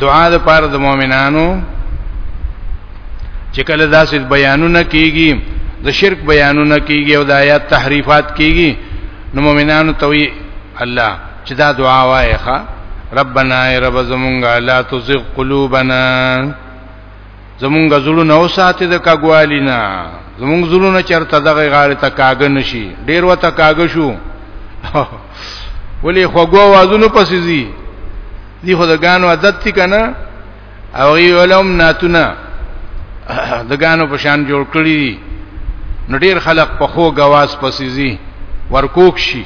دعا د پاره د مؤمنانو چې کله داسې بیانونه کیږي د شرک بیانونه کیږي او د آیات تحریفات کیږي نو مؤمنانو ته وی الله چې دا دعا وایخه ربنا ای رب زمونږه لا تزغ قلوبنا زمونږ زړونه وساتي د کګوالی نه زمونږ زړونه چرته دغه غاړه ته کاګ نشي ډیر وته کاګ شو ولې خوګو وازونو پسې زی دی خو د غانو عادت تی کنه او ای علم ناتونه د غانو په شان جوړ کړی نو ډیر خلق په خو غواز پسې زی ورکوک شي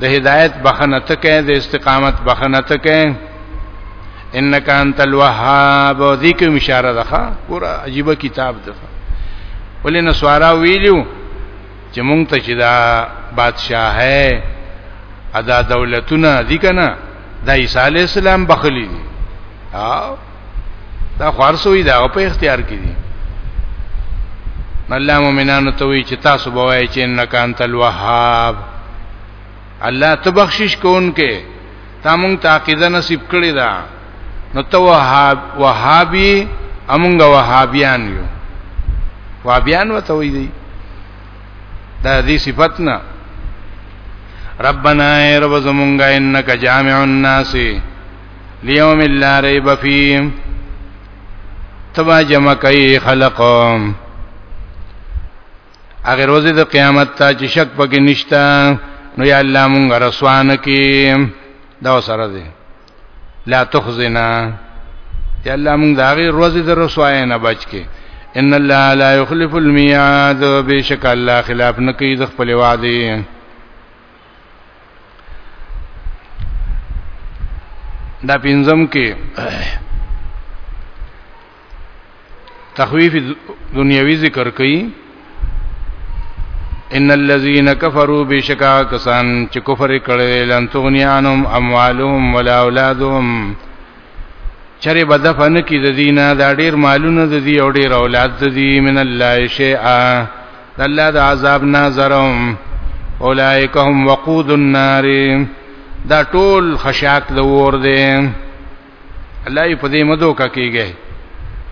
د هدایت بخنه تکه د استقامت بخنه تکه انک انت الوهاب ذکر اشاره ده ګور عجیب کتاب ده ولې نسوارا ویلو چې مونږ ته چې دا بادشاہه ادا دولتونه دي کنه د عیسی علی السلام بخلی دي او دا خارسوي دا په اختیار کې دي الله مؤمنانو ته وی چې تاسو به وایي چې انک انت الوهاب الله ته بخشش کوونکې تا مونږ ته عقیده نصیب کړی دا نو ته وهاب وهابي امونږ وهابيان یو وهابيان وته وی دی دا دې صفت نه ربنا ای رب زمونږه انک جامع الناس لیوم لا ریب فی تبا جمع کوي خلق اگر روزه د قیامت ته چې شک پکې نشتا نو یا الله مونږ رسوان کی دا سره دی لا تخزنا یا الله مونږ دا غي روزه د رسوای نه بچ کی ان الله لا يخلف الميعاد بشک الله خلاف نکید خپل وعده دا پینځم کې تخویف دنیوي ذکر کړي ان الذين كفروا بشکا کسان چې کفر کړي لن تغنيانهم اموالهم ولا اولادهم چرې بدفن کې د دینه دا ډیر مالونه د دی او ډیر اولاد د دی من الله شیئا الله د عذاب ناظرهم اولائک هم وقود النار دا ټول خشاک د ور دي الله په دې مدو کا کیږي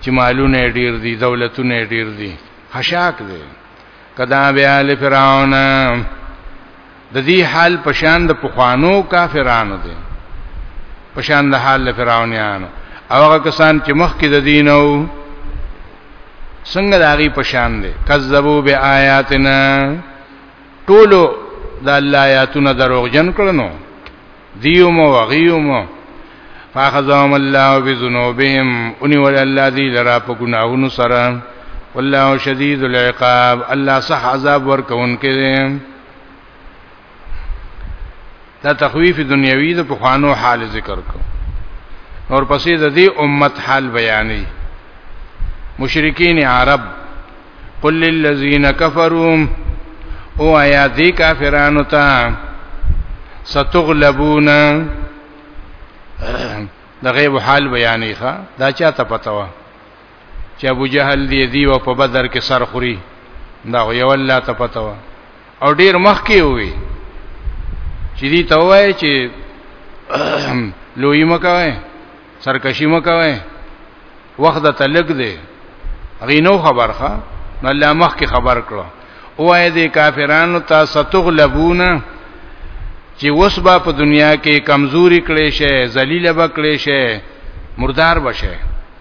چې مالونه ډیر دي دولتونه ډیر دي خشاک دي کدا بیا لفرعون د دې حال پشان د پخوانو کافرانو دی پشان د حال فرعونانو او هغه کسان چې مخکې د دینو څنګه داغي پشان دي کذبوا بیااتنا ټولو د الله آیاتونه دروغجن کړنو دیوم او غیوم فاخذهم الله بذنوبهم ان ول الله ذی لرا په ګناہوں سره والله شدید العقاب الله صح عذاب ورکون کې دا تخویف دنیوي د پخوانو حال ذکر کو اور پسې د دې امت حال بیانې مشرکین عرب قل للذین کفروا او آیا دې کافرانو ته ستغلبون دغه حال بیانې ښا دا چا ته پتاوه چې ابو جهل دی دی او په بدر کې سر خوري دا یو الله ته پته و او ډیر مخ کې وي چې دی ته وایي چې لوی مکوي سرکشي مکوي وخت ته لګ دی غینو خبرخه نو الله مخ کې خبر کړو وای دې کافرانو تاسو تغلبون چې وسبا په دنیا کې کمزوري کړي شي ذلیل بکړي شي مردار بشه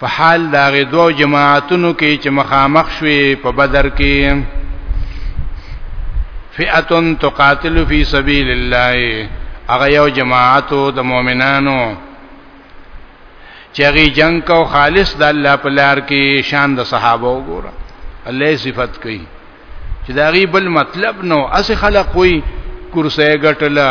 په حال دا غي دوه جماعتونو کې چې مخامخ شوي په بدر کې فئه تقاتل فی سبیل الله هغه یو جماعت د مؤمنانو چې غي جنگ کو خالص د الله په لار کې شان د صحابه وګوره الله صفت کوي چې دا غي بل مطلب نو اس خلق وي کرسه ګټلا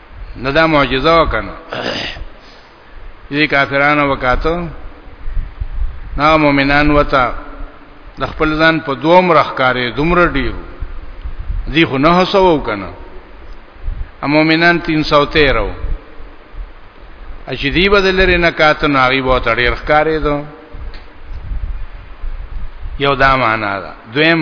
نه دا معجزه وکنه دې کافرانو وکاتو نا مؤمنان وتا د خپل ځان په دوم رخکارې دومره ډیر دی خو نه هسو کنه ا مؤمنان 313 راو اچ دی بدل لري نه کاتو ناغي بہت ډیر ښکارې دو یو دا معنا ده دویم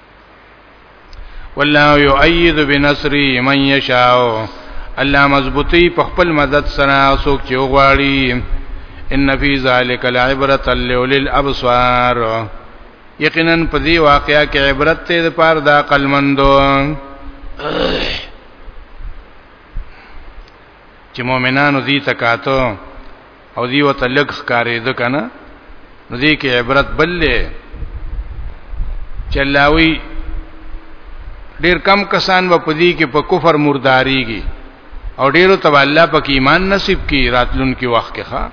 والله یؤید بنصری من یشاء الله مضبوطی په خپل مدد سره څوک چې وغواړي ان فی ذلک لعبرۃ لأولی الابصار یقینا په دې واقعیا کې عبرت ته د پاره د عقل مندو چې مؤمنانو دې تکاتو او دې وته لګ ښکارې د کنه نو دې کې عبرت بللې چلاوي ډیر کم کسان و پدی کې په کفر مرداریږي او ډیرو ته الله پاک ایمان نصیب کی راتلون کې وخت کې ښا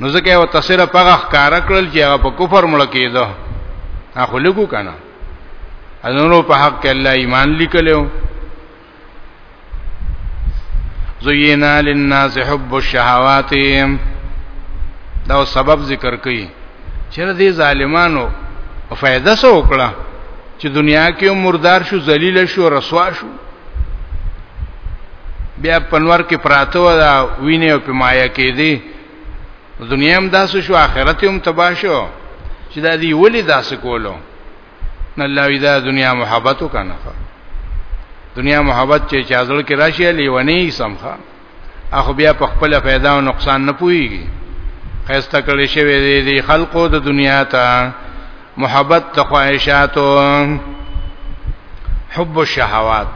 نو ځکه او تفسیر په هغه ښکار کړل چې هغه په کفر مړ کېده هغه لګو کنه انورو په حق کې الله ایمان لیکلو زینا للناس حب الشهوات دا سبب ذکر کړي چې دې ظالمانو او فائدہ سو وکړه چې دنیا کې مردار شو ذلیل شو رسوا شو بیا پنور کې پراته و دا وینې او پمایا کې دي دنیا هم داسې شو آخرت هم تباہ شو چې دا دی ولی داسې کولو نه الله دا دنیا محبت وکنه دنیا محبت چې چازل کې راشي لیونی سمخه اخو بیا په خپل फायदा او نقصان نه پويږي خسته کړي شوی دی دی خلقو د دنیا ته محبت ته خواهشاتو حب الشهوات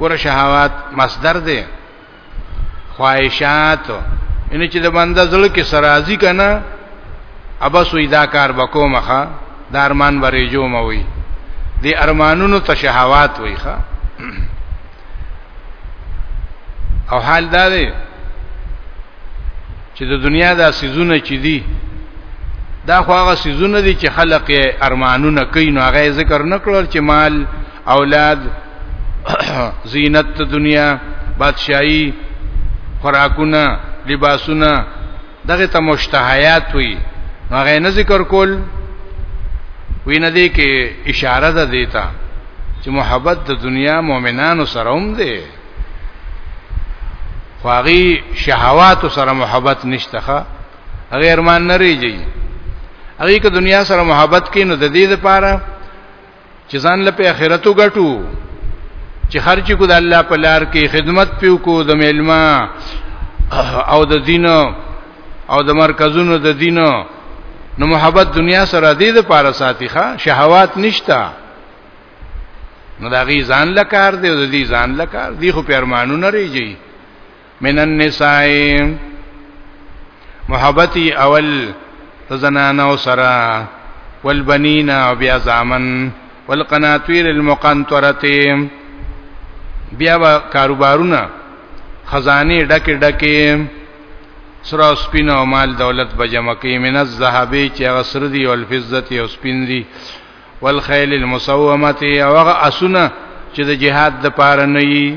ور شهوات مصدر دی خواهشات ان چې د بنده زړه کې سرازي کنه ابس وی دا کار بکومخه د ارمان بری جوم وی د ارمانونو ته شهوات وی ښا او حال دا دی چې د دنیا د سيزونه چې دي دا خو هغه سيزونه دي چې خلق یې ارمانونه کوي نو هغه ذکر نکړل چې مال اولاد زینت د دنیا بادشاہي خوراکونه لباسونه دغه ته مشتهیات وي هغه نه ذکر کول وینه دي کې اشاره ده دیتا چې محبت د دنیا مؤمنانو سره هم ده خواغي شهوات سره محبت نشته غیر مان نه ریږي هغه که دنیا سره محبت کینو د دې لپاره چې ځان له په آخرت وګټو چې خرج کو د الله په لار کې خدمت پیو کو د میلما او د دین او د مرکزونو د دین نو محبت دنیا سره دې د پاره ساتي ښا شهوات نشتا نو دا غي ځان لکار دی د دې ځان لکار دی خو پرمانو نه ریږي من النساء محبتي اول زنانو سرا والبنین او بیا زامن والقناطیر المقنطره بیا با کاروبارونه خزانه ډکه ډکه سرا سپین او مال دولت بجمع کی من الذهب چې غسر دی او الفزه او سپین دی والخيل المسومه او غ اسونه چې د جهاد د پاره نه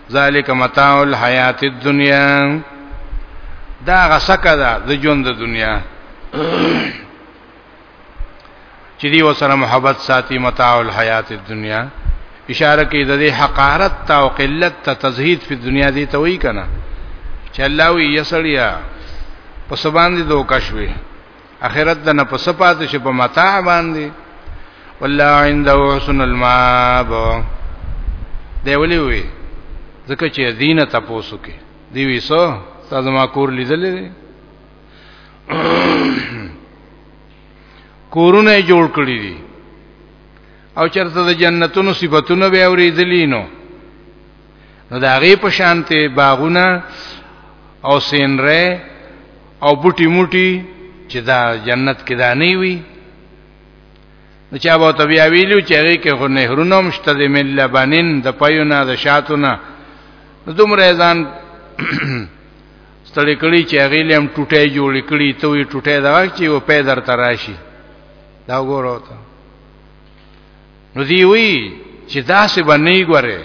ذالک متاع الحیات الدنیا دا غسکه ده د ژوند د دنیا چې دی وسره محبت ساتي متاع الحیات الدنیا اشاره کوي د دې حقارت تا او قلت ته تزهید په دنیا دی ته وی کنه چې الله وی یسړیا په سبان دي دوکښ وی اخرت د نه پس پاتې شي په متاع باندې والله عنده حسن الماب دی ولي وي ځکه چې دین ته پوسو کې دی ویسو تاسو ما کور لیدلې کورونه جوړ کړی دي او چرته د جنتونو صفاتونه به اوریدلی نو نو دا غي په شانته باغونه او سینره او بوټي موټي چې دا جنت کې دا نه وي نو چا به ته بیا ویلو چې هغه کې خو نهرونه هم شته د مل لبنین د پيونه د شاتونه نو دومره ځان ستړي کړي چې هغه لم ټوټه جوړ کړي ته وي ټوټه دا چې و پیدر تراشي دا وګوره ته نو دی وی چې داسې باندې ګوره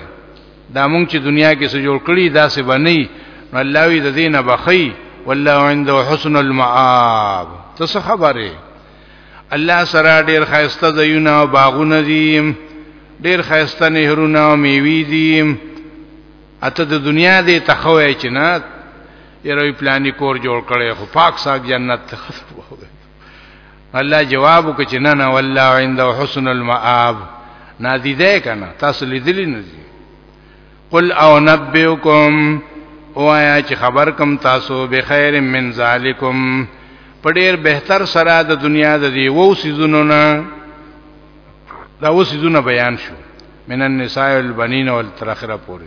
دا مونږ چې دنیا کې څه جوړ کړی داسې باندې نو الله وی د دینه بخی والله عنده حسن المآب ته څه خبره الله سره ډیر خیسته زیونه او باغونه دي ډیر خیسته نهرونه او میوي دي اته د دنیا دې تخوي چې نه یره پلاني کور جوړ کړي خو پاک صاحب جنت ته خسته وو الله جواب وکړي چې نه نه والله عنده حسن المآب نادیده کنه تاسو لیدلی نه دي قل او نبئکم وایا چې خبر کم تاسو به خیر من ذالکم په ډیر بهتر سره د دنیا د دی وو سيزونو نه دا وو سيزونه بیان شو من النساء والبنین والترخره پوری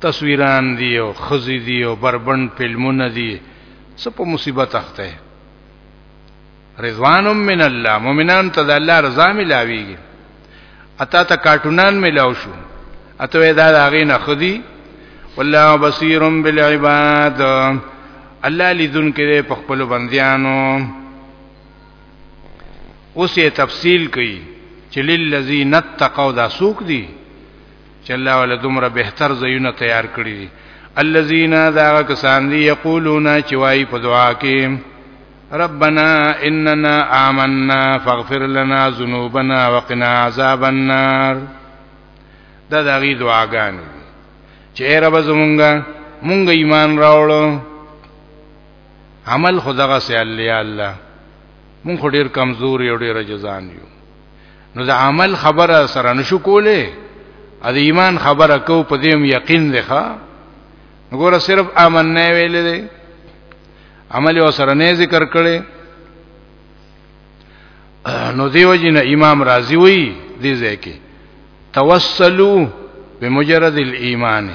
تصویران دی او خزی دی او بربند فلمونه دی څه په مصیبت اخته رضوان من الله مؤمنان ته د الله رضا ملاویږي اته ته کارټونان ملاو شو اته دا هغه نه خدي والله بصیر بالعباد الله لیدون کې په خپل بندیانو اوس یې تفصیل کوي چې للذین اتقوا دا سوق دي چې الله ول دومره بهتر زیونه تیار کړی دي الذین دا کسان دي یقولون چې وای په دعا کې ربنا اننا آمنا فاغفر لنا ذنوبنا وقنا عذاب النار دا دغه دعاګانې چې رب زمونږه مونږ ایمان راوړو عمل خدغه سي الله الله مونږ ډیر کمزور یو ډیر جزان یو نو د عمل خبره سره نشو کوله د ایمان خبره کو په دې یقین دی ښا وګوره صرف امن نه ویل دی عمل او سره نه ذکر کړي نو دیو جن امام رازی وی دی ځکه توسلو بمجرد الايمان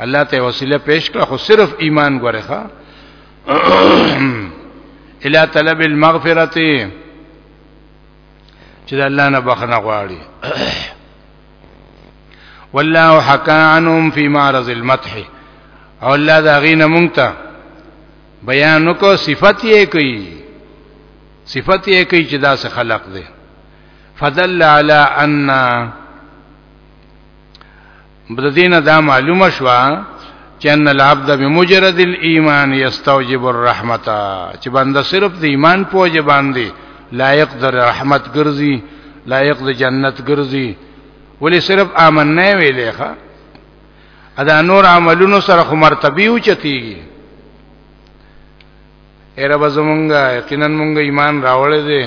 الله ته وسیله پیش کړه خو صرف ایمان غره ښا الا طلب المغفرت چې د الله نه بخنه غواړي والله حکا عنهم فی معرض المدح او الله دا غینه مونږ ته بیان کو صفت یې کوي صفت یې کوي چې دا څه خلق دی فدل علی ان بددین دا معلومه شوه چې ان العبد بمجرد الايمان يستوجب الرحمت چې بنده صرف د ایمان په وجه باندې لایق د رحمت ګرځي لایق د جنت ګرځي ولی صرف امن نه ویلې ښا ادا نور عملونو سره خو مرتبه او چتیږي اے رب زمونږه یقینا مونږ ایمان راوړې دي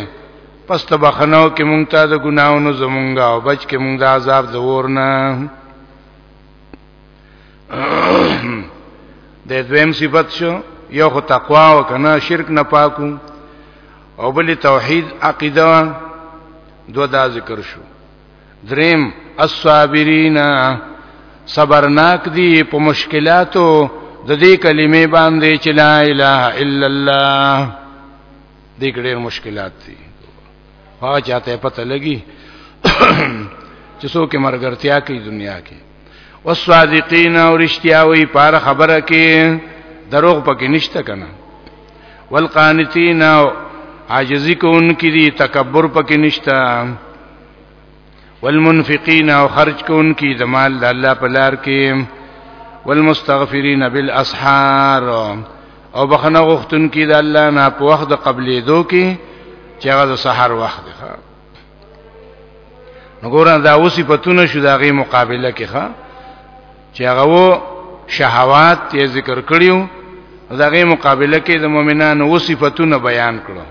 پس ته بخنو کې مونږ ته د ګناونو زمونږه او بچ کې مونږ د عذاب د ورنه د دویم صفت شو یو خو تقوا او کنه شرک نه پاکو او بل توحید عقیده دو دا ذکر شو دریم الصابرین صبرناک دی په مشکلاتو د دې کلمې باندې چې لا اله الا الله دې ډېر مشکلات دي هغه چاته پته لګي چې څوک مرګرتیا کوي دنیا کې والصادقین او رښتیاوي پار خبره کې دروغ پکې نشته کنه والقانتین عاجزی کوونکې دي تکبر پکې نشته والمنفقین او خرج کوونکی د مال د الله په لار کې والمستغفرین بالاسحار او بخنه غختونکی د الله نه په وخت د قبلې دو کې چې هغه د سحر وخت دی نګور دا اوسې پتون شو دا غي مقابله کې ښا چې هغه وو شهوات یې ذکر کړیو دا غي مقابله کې د مؤمنانو اوسې پتون بیان کړو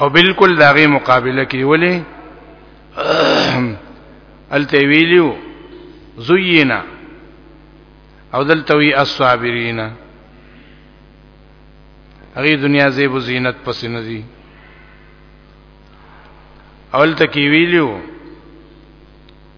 او بالکل داغه مقابله کې ولې الته ویلو زینا او دلته وی الصابرین هغه دنیا زیب و زینت پس نه دي اول تکي ویلو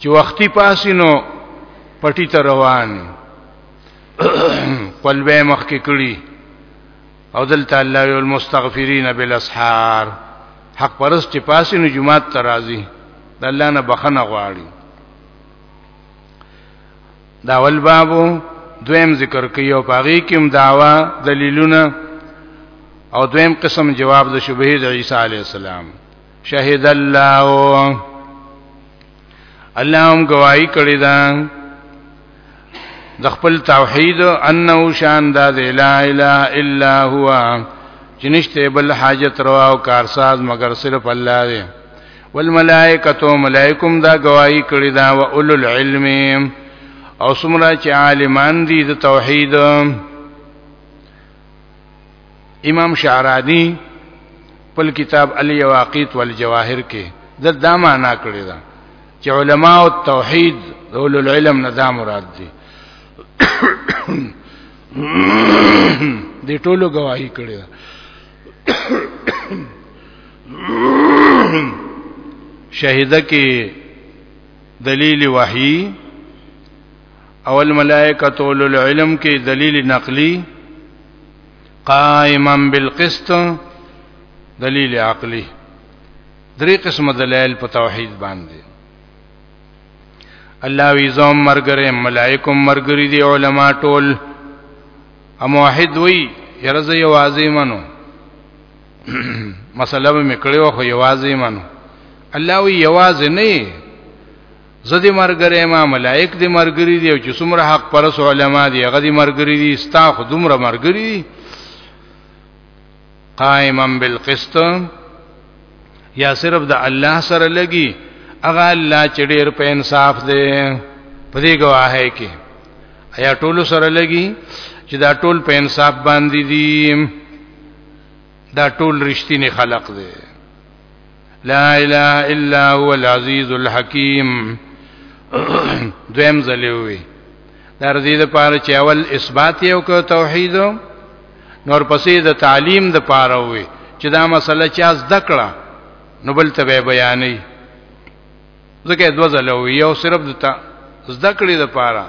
چې وختي پاسینو پټی ته روان قلبه مخ کې کړی او دلته الله یو المستغفرین بالاسحار حق پرست چې پاسینو جمعات ته راځي د الله نه بخنه غواړي دا ول بابو دویم ذکر کوي او پاغي کوم داوا دلیلونه او دویم قسم جواب د شبهه د عیسی علی السلام شهد الله الله هم گواہی کړی دا د خپل توحید انه شان د لا اله الا هو چې نشته بل حاجت روا او کارساز مگر صرف الله دی والملائکه ملائکم دا گواہی کړی دا او اولو العلم او سمرا چې عالمان دي د توحید امام شعرانی خپل کتاب الیواقیت والجواهر کې د دا معنا کړی دا چې علما او توحید اول العلم نه دا مراد دي د ټولو گواہی کړی دا شهیده کې دلیل وحی او الملائکه اولو العلم کې دلیل نقلی قائما بالقسط دلیل عقلی درې قسم دلایل په توحید باندې الله وی زوم مرګره ملائکه مرګری دی علما ټول اموحد وی یرزه یوازې منو مسله به میکړیو خو یوازې منو الله وی یوازې نه زدي مرګره ما ملائک دي مرګري دي او چې څومره حق پرس علما دي هغه دي مرګري دي ستا خو دومره مرګري دي قائما بالقسط یا صرف د الله سره لګي هغه الله چې ډېر په انصاف دی په دې گواهه کې ایا ټول سره لګي چې دا ټول په انصاف باندې دي دا ټول رښتینی خلق دی لا اله الا هو العزیز الحکیم دویم زلیوی در دې د پاره چې اول اثبات یو کو توحید نور پسې د تعلیم د پاره وي چې دا مسله چا زده کړه نو بل ته بیانې ځکه دوه زلیوی یو صرف د زده کړې د پاره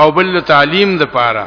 او بل تعلیم د پاره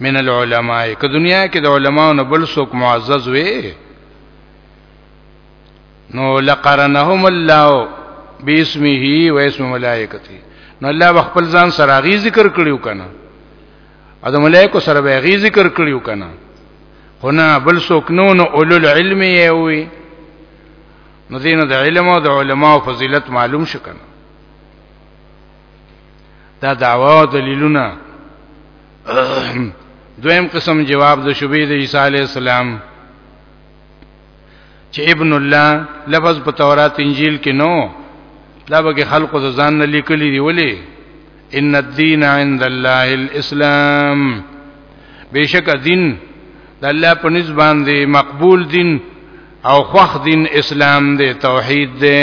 من العلماء که دنیا کې د علماو نه بل څوک معزز وي نو لقرنهم الله باسمه و اسم ملائکته نو الله خپل ځان سره غي ذکر کړیو کنه ا د ملائکه سره به غي ذکر کړیو کنه هنا بل څوک نو نو اولو العلم یې وي نو دین د علم او د علماو فضیلت معلوم شو کنه دا دعوا او دلیلونه دویم قسم جواب د شوبې د عیسی علی السلام چې ابن الله لفظ په تورات انجیل کې نو دا به خلق د ځان نه لیکلي دی ولی ان الدین عند الله الاسلام بشک دین د الله په نسبت باندې مقبول دین او خوخ دین اسلام دی توحید دی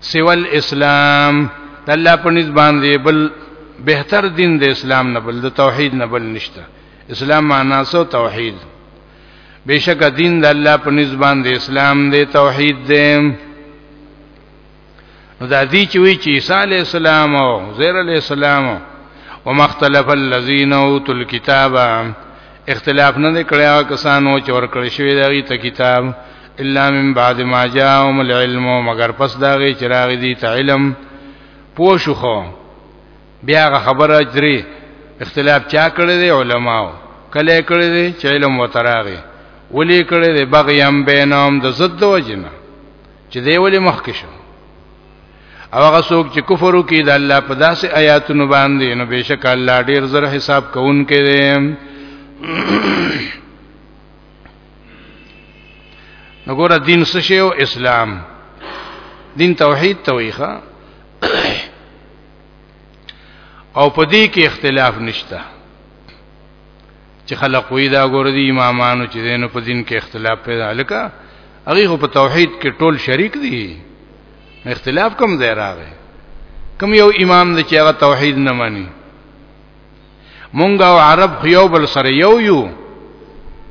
سوى الاسلام د الله په نس باندې بل بهتر دین د اسلام نه بل د توحید نه بل نشته اسلام معنا سو توحید بشک دین د الله په نس باندې اسلام دی توحید دی نو دا دی چې وی چې عیسی علی السلام او زیر علی السلام ومختلف الذين اوتوا الكتاب اختلاف نه دی کړی هغه کسانو چې ورکړی شوی دی ته کتاب الا من بعد ما جاءهم العلم مگر پس دا غي چراغ دي ته علم پوښخو بیا غ خبره اجري اختلاف چا کړی دی علماو کله کړی دی چې علم وتراغي ولي کړی دی بغیم بینهم د زد وجنه چې دی ولي مخکې شو او هغه څوک چې کفر وکړي د الله په داسې آیاتونو باندې نو بهشک الله ډیر زر حساب کوونکی دی نو ګوره دین څه شی او اسلام دین توحید تویخه او په دې کې اختلاف نشته چې خلق وی دا ګور دي امامانو چې دینو په دین کې اختلاف پیدا لکه هغه په توحید کې ټول شریک دي اختلاف کوم ځای راغی کوم یو امام دی چې هغه توحید نه مانی مونږ او عرب خو بل سره یو یو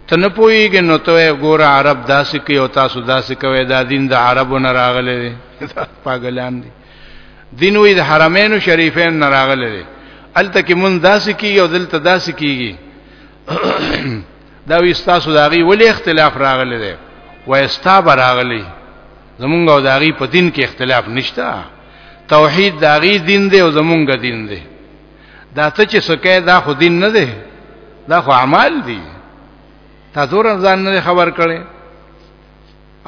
ته نه پوهیږي نو ته ګور عرب داسې کوي او تاسو داسې کوي دا دین د عربو نه راغلی دی پاګلان دي دینوی د حرمین شریفین نه راغلی دی الته کې مون داسې کیږي او دلته داسې کیږي دا وی تاسو دا غي ولې اختلاف راغلی دی وای ستا براغلی زمونږ او دا غي په دین کې اختلاف نشته توحید دا غي دین دی او زمونږ دین دی دا ته چې سکه دا خو دین نه دی دا خو اعمال دي تا دور ځان نه خبر کړي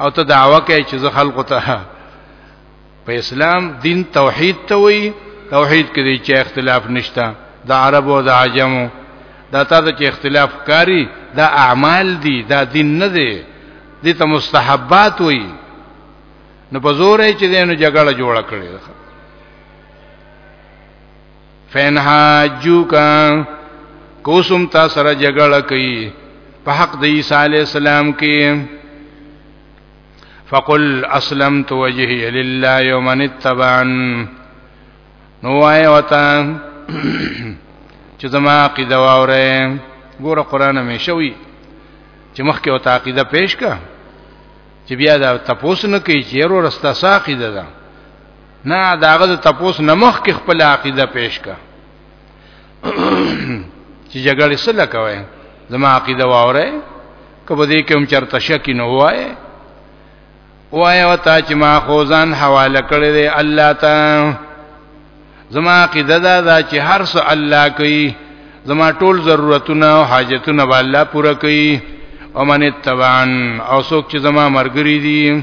او ته دعوه کوي چې زه خلکو ته په اسلام دین توحید ته وایي توحید کې چې اختلاف نشته د عربو او د عجمو دا تاسو چې اختلاف کاری دا اعمال دي دا دین نه دی دي ته مستحبات وي نو په زور یې چې دینو جګړه جوړه کړې فین حاجوکا کوسم تا سره جګړه کوي په حق د عیسی علی السلام کې فقل اسلمت وجهي لله يوم اتبعن نو وای وتا چې زما عقیده واوره ګوره قران مې شوی چې مخکې او تعقیده پیش کا چې بیا دا تپوس نه کوي چې ورو رستا ساقیده ده نه داغه د تپوس نمخ کې خپل عقیده پیش کا چې جګړه سره کوي زما عقیده واوره کبه دې کوم چرته شک نه وای وای او تا چې ما خوزان حواله کړې دې الله ته زما عقیده دا دا چې هر څه الله کوي زما ټول ضرورتونه او حاجتونه به الله پوره کوي او من تبعن او څوک چې زما مرګري دي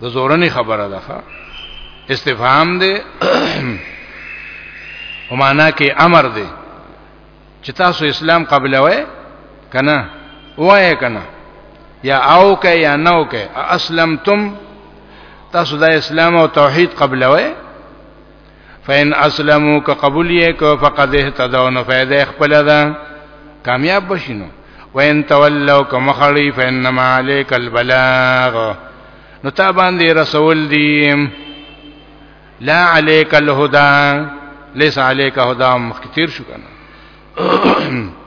د زورنې خبره ده استفهام دی او معنا کې امر دی چې تاسو اسلام قبلوي کنه وای کنه یا او کې یا نو کې اسلمتم تاسو د اسلام او توحید قبلوي فین اسلمو که قبول یې کو فقد اهتدوا نو فائدې خپل ده کامیاب بشینو وین تولوا کما خړی فینما علیک البلاغ نو تا باندې رسول دی لا علیک الهدى ليس عليك هدام مخکتیر شو کنه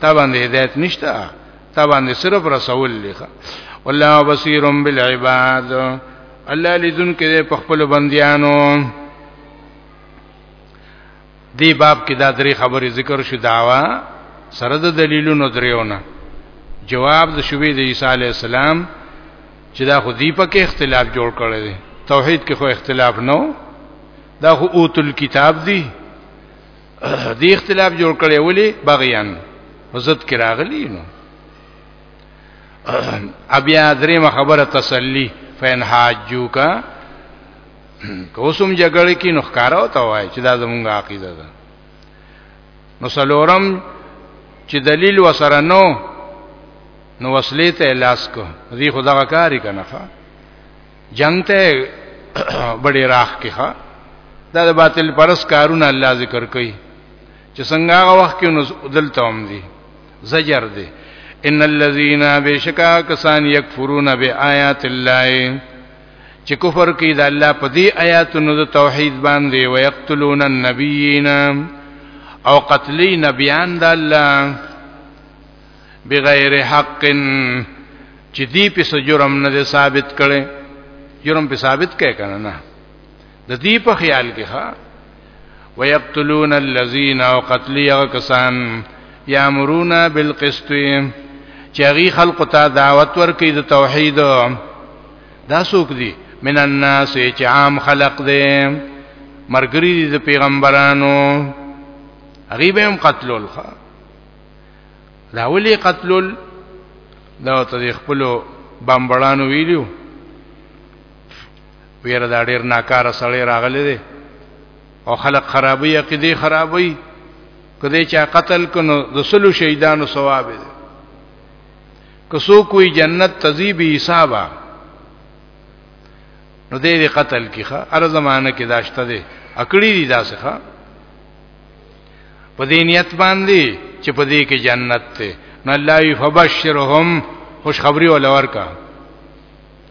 تا باندې هدایت نشته تا باندې صرف رسول لیکه والله بصیر بالعباد الله لیدون کې په خپل بندیانو دی باب کې دا درې خبرې ذکر شو داوا سره د دلیلونو دریونه جواب د شوبې د عیسی علی السلام چې دا خو دی په کې اختلاف جوړ کړی دی توحید کې خو اختلاف نو دا خو اوتل کتاب دی دی اختلاف جوړ کړی ولی بغیان وزت کې راغلی نو ابیا دریم خبره تسلی فین حاجو کا کوسم جګړه کې نخکارا او توای چې دا زمونږه عقیده ده نو سلورم چې دلیل وسره نو نو وسلې ته لاس کو دې خدغه کاری کنه ښا جنگ ته بډې راخ کې ښا دا د باطل پرس کارونه الله ذکر کوي چې څنګه هغه وخت کې نو دلته هم دي زجر دی ان الذين بشکا کسان یکفرون بیاات الله چې کفر کوي د الله په دې آیاتونو د توحید باندې او یقتلون النبیین او قتلی نبیان د الله بغیر حق چې دې په جرم نه ثابت کړي جرم په ثابت کړي کنه نه د دې په خیال کې ښا ويقتلون الذين او قتل یغ کسان یامرون بالقسط چې هغه خلق ته دعوت ورکړي د توحید دا څوک دي من الناس چې عام خلق دي مرګري دي د پیغمبرانو هغه به هم قتلول ښا دا ولي قتلول دا ته خپل بمبړانو ویلو ویره دا ډیر ناکاره سړی راغلی دی او خلق خرابوي عقیده خرابوي کله چې قتل کنو د سلو شهیدانو ثواب دی کسو کوئی جنت تزیب حسابا نو دې دې قتل کیخه ار زمانہ کې داشته دې اکړی دي داسې ښا په دې نیت باندې چې په دې کې جنت ته نه الله فبشرهم خوشخبری ولور کا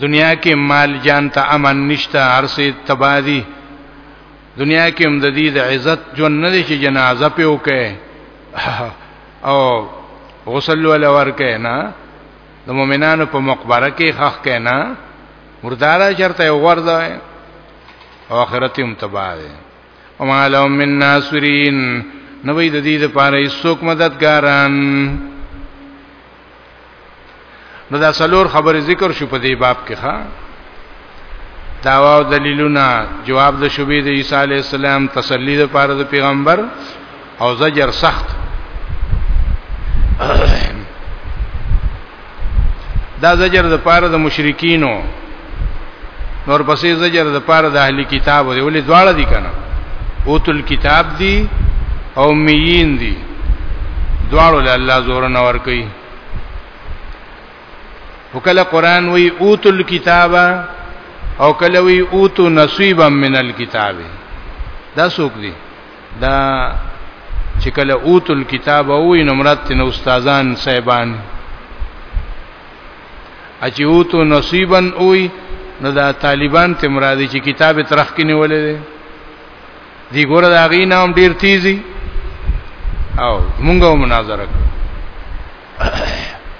دنیا کې مال جان ته امن نشته ارسه تبادی دنیا کې هم د دې د عزت جون نه دي چې جنازه په وکه او غسل ول ورکه نه د مؤمنانو په مقبره کې خخ کنا مردار چرته ورده او آخرت هم تباہ وما لهم من ناصرین نوې د دې لپاره هیڅوک مددګاران نو دا څلور خبرې ذکر شو په دې باب کې ښا داوا او دلیلونه جواب د شوبې د عیسی علی السلام تسلی د پاره د پیغمبر او زجر سخت دا زجر د پاره د مشرکینو نور پسې زجر د پاره د اهلی کتاب دی ولې دواړه دي کنه اوتل کتاب دی او میین دی دواړو له الله زور نه ور کوي وکله قران وی اوتل کتاب او کله وی اوتو نصیبا من الكتاب دا څوک دی دا چې کله اوت الكتاب او نو مراد تن استادان صاحبان اچي اوت نصیبا اوی نو دا طالبان ته مراد چې کتاب ترخ کې نیولې دي دی ګوره دا غي نام ډیر تیزی او مونږه مناظره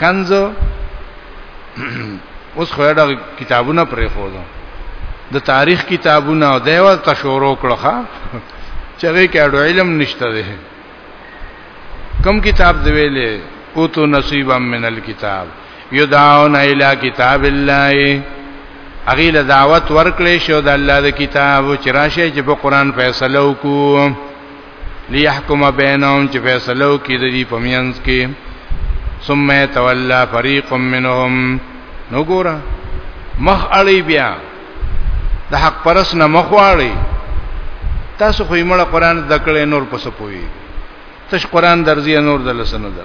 کنزو اوس خو دا کتابونه پرې خو دو د تاریخ کتابونه او دیو تشورو کړخه چغې کې اډو علم نشته ده کم کتاب دی ویلې او تو نصیبا من الكتاب یدعون الی کتاب الله اغه له دعوت ورکړې شو د الله د کتاب چې راشه چې په قران فیصله وکړو ليحكم بينهم چې فیصله وکړي د دې پمینس کې ثم تولى فريق منهم نو ګورا مخ اړي بیا د حق پرس نه مخ واړي تاسو خو یې مړه قران دکړې نور پس پوي تش قران درځي نور دلسنه ده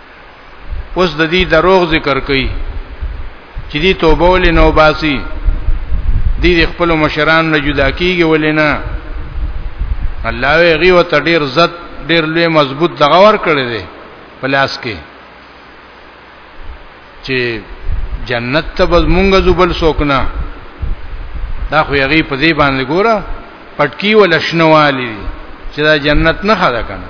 اوس د دې دروغ ذکر کوي چې دې توبه ولې نو باسي دې خپل مشران نه جدا کیږي ولې نه الله وی غي وت ډیر زت ډیر لوی مضبوط دغه ور کړی دی پلاس کې چې جنت ته بز مونږ زوبل سوکنا دا خو یغي په دې باندې ګوره پټکی ولشنوالی چې دا جنت نه خدا کنه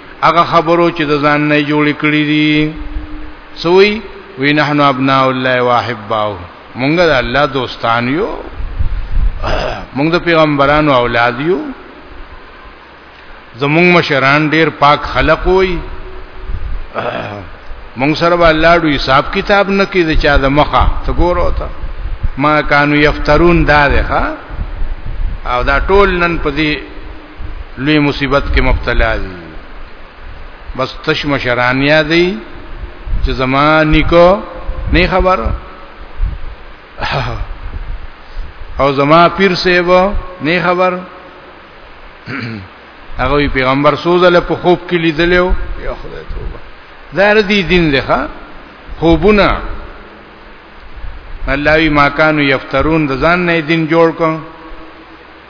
هغه خبرو چې د ځان نه جوړ کړی دي سوی وی نحن ابناء الله واحباو مونږ د الله دوستان یو مونږ د پیغمبرانو اولاد یو زمونږ مشران ډیر پاک خلق وي مونږ سره به الله ډو حساب کتاب نه کوي د چا د مخه ته ګورو ته ما کانو یفترون دا ده او دا ټول نن په دې لوی مصیبت کې مبتلا دي بس تش مشرانیا دي چې زمانی کو نه خبر او زما پیر سیبو نه خبر هغه پیغمبر سوزله په خوب کې لیدلو یا خدای توبه دا ردی دین دی ښا خوبونه الله وی ما کانو یفترون د ځان نه دین جوړ کوم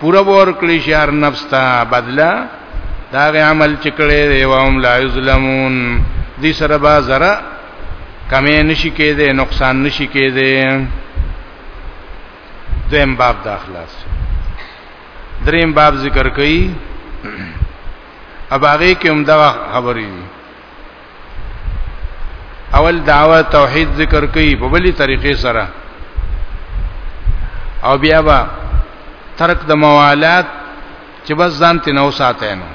پورا ورکړي شي هر نفس ته بدلا دا غي عمل چې کړي دی او هم لا یظلمون دې سره با زرا کمې نشي کېده نقصان نشي کېده دیم باب دا خلاص دریم باب ذکر کړي اب هغه کې هم دا خبرې دي اول دعوه توحید ذکر کوي په بلی طریقې سره او بیا با ترک د موالات چې بس ځان ته نو ساته نو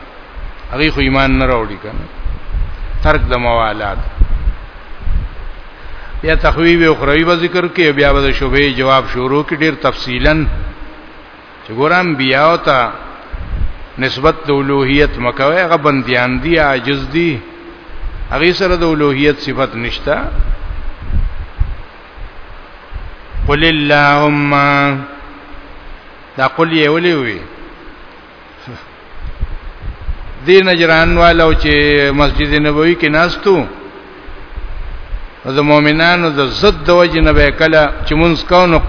هغه خو ایمان نه راوړي کنه ترک د موالات بیا تخویب او خروی به ذکر کوي بیا به شوبې جواب شروع کې ډیر تفصیلا چې ګور انبیاء ته نسبت د اولوہیت مکوي هغه بنديان دي عاجز دي هغه سره د اولوہیت صفت نشتا قل اللهم دا قل یې ولي وي دین اجران والو چې مسجد نبوي کې ناستو د مؤمنانو د ضد د وجه نه به کله چې مونږ کو نو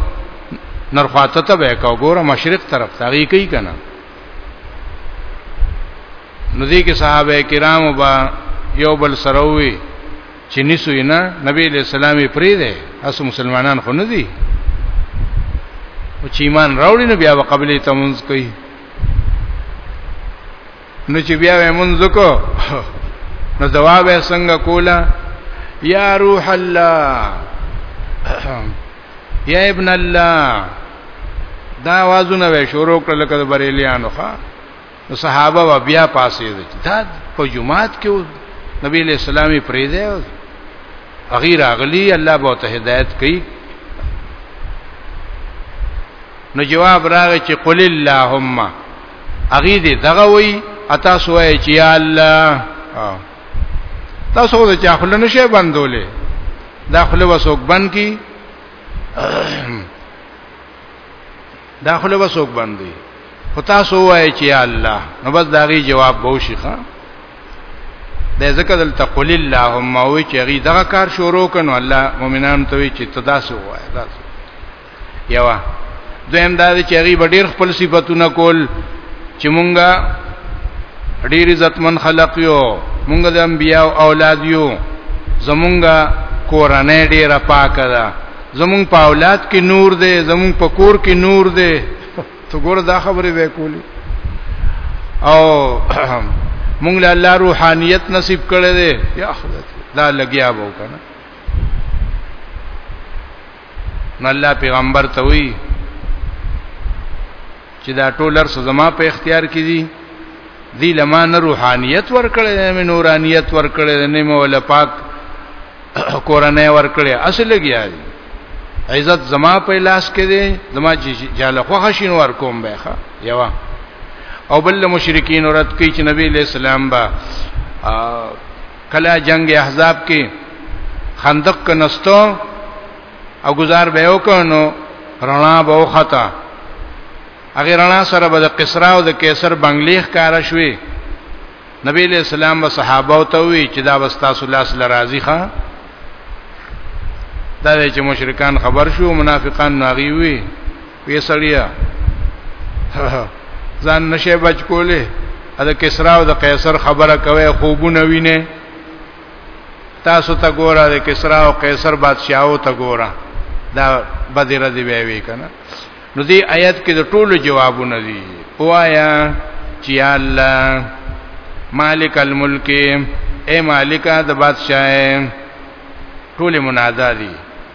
نرخواته ته به کو ګوره مشرق طرف ته غي کوي کنه نو دې کې صحابه کرامو با یو بل سره وي چې نسو نه نبی له سلامي پری دی اس مسلمانان خو نه دي او چې ایمان راوړي نو بیا وقبلې تمنځ کوي نو چې بیا وې مونږ کو نو جواب یې څنګه کولا یا روح الله یا ابن الله دا आवाजونه وې شروع کړل کده بریلیانو ښا صحابه و بیا پاسې دي دا په جمعات کې نبی له اسلامي پرې دی غیر اغلی الله به ته هدایت کوي نو جواب راغی چې قل اللهم اغي دې دغه وای اتا سوای چې یا الله تاسو د چا خل نشه بندولې دا خل وسوک بند کی دا خل وسوک بندي خو تاسو وای چې یا الله نو بس داغي جواب به وشي ښا د ذکر دل تقول اللهم او چې غي دغه کار شروع کنو الله مؤمنان ته وی چې تداسو وای تاسو یوا دویم دا چې هغه ډیر خپل صفاتونه کول چې مونږه ډیر عزتمن خلق یو مونږ د انبیا او اولاد یو زمونږه کورنۍ ډیره پاکه ده زمونږ په اولاد کې نور دی زمونږ په کور کې نور دی ته ګور دا خبره وکولې او مونږ له الله روحانيت نصیب کړې ده یا خدای دا لګیا وو کنه نو الله پیغمبر ته وی چې دا ټول ارس زما په اختیار کې دي دی لما نه روحانیت ورکړې نه نورانیت ورکړې نه مولا پاک قرانه ورکړې اصل لګیا دي عزت زما په لاس کې دي زما چې جاله خو خشین ورکوم به ښا یوا او بل مشرکین رد کوي چې نبی له سلام با کله جنگ احزاب کې خندق کنستو او گزار به وکړو رڼا به وخته هغه رڼا سره به د قصرا او د قیصر بنگلیخ کار شوي نبی له سلام و صحابه او ته وی چې دا وستا صلی الله علیه راضی ښا دا چې مشرکان خبر شو منافقان ناغي وی وی سړیا ځان نشه بچ کولې دا کسرا او د قیصر خبره کوي خوبونه ویني تاسو ته ګوره د کسرا او قیصر بادشاہو ته ګوره دا بدره دی وی وی کنه نو دې آیت کې د ټولو جوابونه دي وایا چې الله مالک الملک اے مالک د بادشاہ ټول منادا دي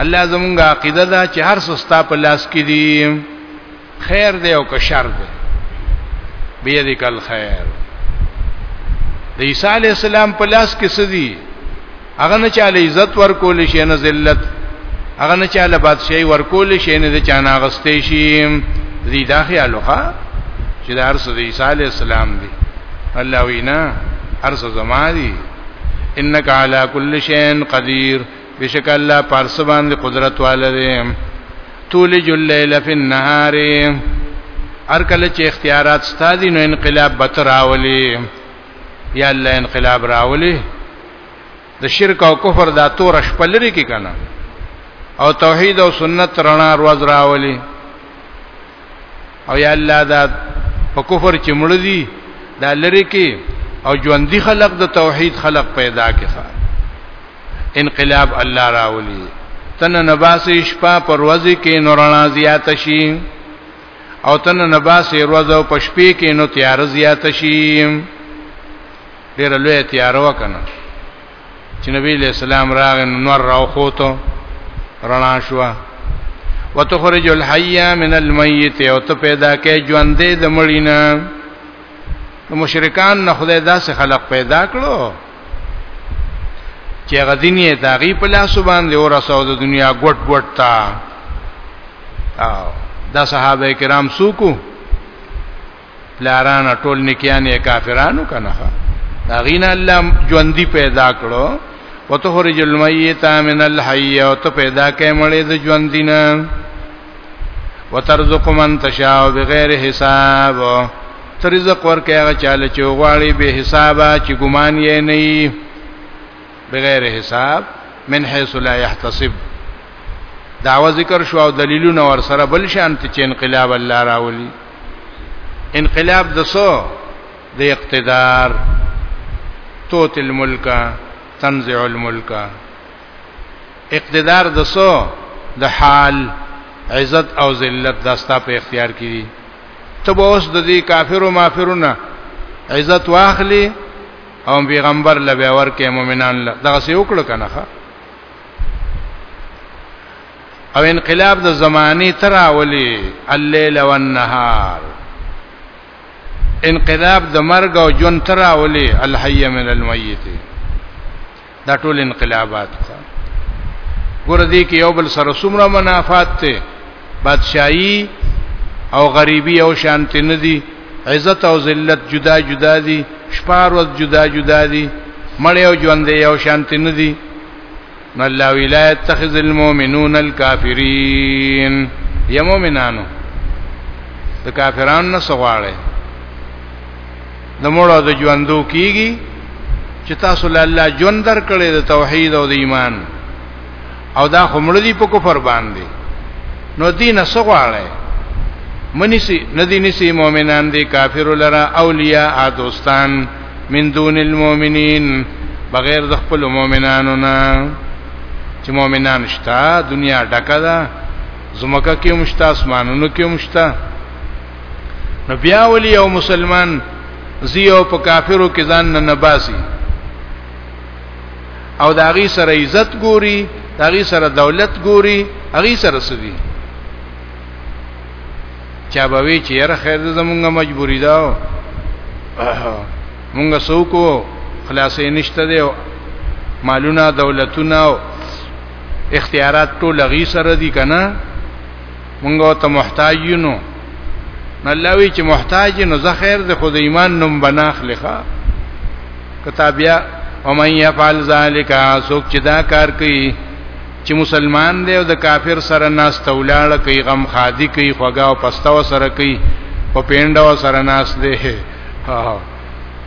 الله زمونږه عقیده ده چې هر څه ستا په لاس کې دي خیر دی او که شر دی بيدک الخير د عیسی علی السلام په لاس کې سدي هغه نه چاله عزت ورکول شي نه ذلت هغه نه چاله بادشاہي ورکول شي نه د چانه غستې شي دې دا خیال وکړه چې د ارس د عیسی علی السلام دی الله وینا ارس زما دی انک علی کل شیء قدیر بشک الله پارس باندې قدرت والده تولج الليل في النهار هر کله چې اختیارات ستادي نو انقلاب بتراولي یا الله انقلاب راولي د شرک او کفر دا تور شپلري کې کنه او توحید او سنت رڼا روز راولي او یا الله دا په کفر چې مړ دي دا لری کې او ژوندۍ خلق د توحید خلق پیدا کړه انقلاب الله راولي تن نباسي شپه پر ورځې کې نورنا زیات شي او تن نباسي ورځ او پشپې کې نو تیار زیات شي ډیر لوی تیار وکنه چې نبی له سلام راغ نور راو خوته رڼا شو وتخرج الحي من الميت او ته پیدا کې ژوندې د مړینا مشرکان نه خدای داسې خلق پیدا کړو چې غدینه داغي په لاس باندې اور سعود دنیا ګټ ګټ تا او دا صحابه کرام سوکو پلاران ټول نکیان یې کافرانو کنه دا غینا الله ژوندۍ پیدا کړو وتخرج المیت من الحی او ته پیدا کړې مړې د ژوندینا وترزق من تشاء بغیر حساب ترزق ورکه هغه چاله چې غواړي به حسابا چې ګمان یې نه وي بغیر حساب من حيث لا يحتسب داوا ذکر شو او دلیلونه ور سره بل شان ته چې انقلاب الله راولي انقلاب د سو د اقتدار توت الملک تنزع الملک اقتدار د سو د حال عزت او ذلت داستا په اختیار کې دي ته به اوس د دې کافرو مافرونه عزت واخلي او پیغمبر لبه ورکه مؤمنان له دغه څه وکړه کنه او انقلاب د زماني تراولي الليل والنهار انقلاب د مرګ او جون تراولي الحي من الميت دا ټول انقلابات ګور دي کې یو بل سره سمره منافات ته بادشاہي او غریبي او شانتی نه دي عزت او ذلت جدا جدا دي شپار او جدا جدا دي مړ او ژوند یو شانتی نه دي نو الله ویلا يتخذ المؤمنون الكافرين یا مؤمنانو د کافرانو نه سغواړي د مړو د ژوندو کیږي چې تاسو له الله ژوند درکړي د توحید او د ایمان او دا خمړ دي په کفر باندې نو دین سغواړي منی سي ندی نسی مؤمنان دي کافر لرا اولیاء دوستان من دون المؤمنین بغیر د خپل مؤمنانو نه چې مؤمنان شته دنیا ډکه ده زمکه کې مشته اسمانونو کې مشته نو بیا ولی یو مسلمان زیو په کافرو کې ځان نه نباسي او دا غي سره عزت ګوري دا غي سره دولت ګوري غي سره سدي چا به وی چې یره خیر دې زمونږه مجبوری ده مونږه سوکو خلاصې نشته دی مالونه دولتونه او اختیارات ټول غي سره دي کنه مونږه ته محتاج یو نو الله وی چې محتاج نو زه خیر د خود ایمان نوم بناخلخه کتابیا ومن يفعل ذلك سوک چې دا کار کوي چې مسلمان دی او د کافر سره ناس تولاړه کوي غم خادي کوي خوګه او پستاو سره کوي په پینډاو سره ناس دی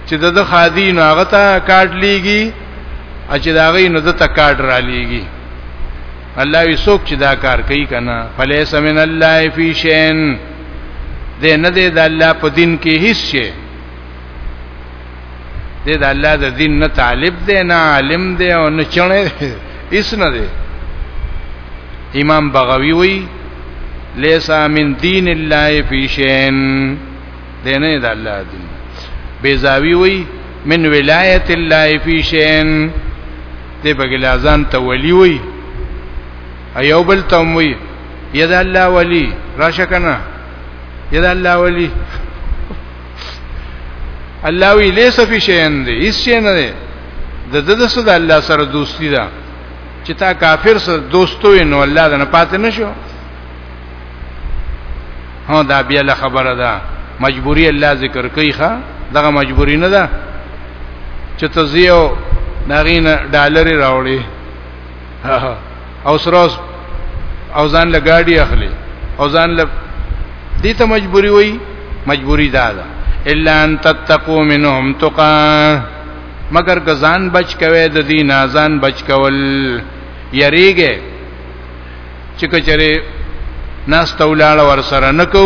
چې د خادي نو هغه ته کارت لیږي چې دا غي نو د ته کارت را لیږي الله یې څوک چې دا کار کوي کنه فلیس من الله فی شین دې نه دې د الله په دین کې هیڅ شي دې د الله د دین نه طالب دی نه عالم دی او نه چنه هیڅ نه دی امام بغوی وی لیسا من دین الله فی شین دینه د الله دین بیزاوی وی من ولایت الله فی شین دې په ګلازان ته ولی وی ایو بل تم وی یدا الله ولی راشه کنه یدا الله ولی الله وی لیس فی شین دی هیڅ شی نه دی د د د صد الله سره دوستی ده چې تا کافر سره دوستو نو الله دنه پاتې نشو ها دا بیا له خبره ده مجبوری الله ذکر کوي ښا دغه مجبوری نه ده چې تزیو ناغین ډالر راوړي او سروس او ځان له گاډي اخلي او ځان له دې ته مجبوري وي مجبوري دا ده الا ان تتقوا منهم تقا مگر غزان بچ کوي د دین ازان بچ کول یریږي چې کچره ناس تولاړه ور سره نکو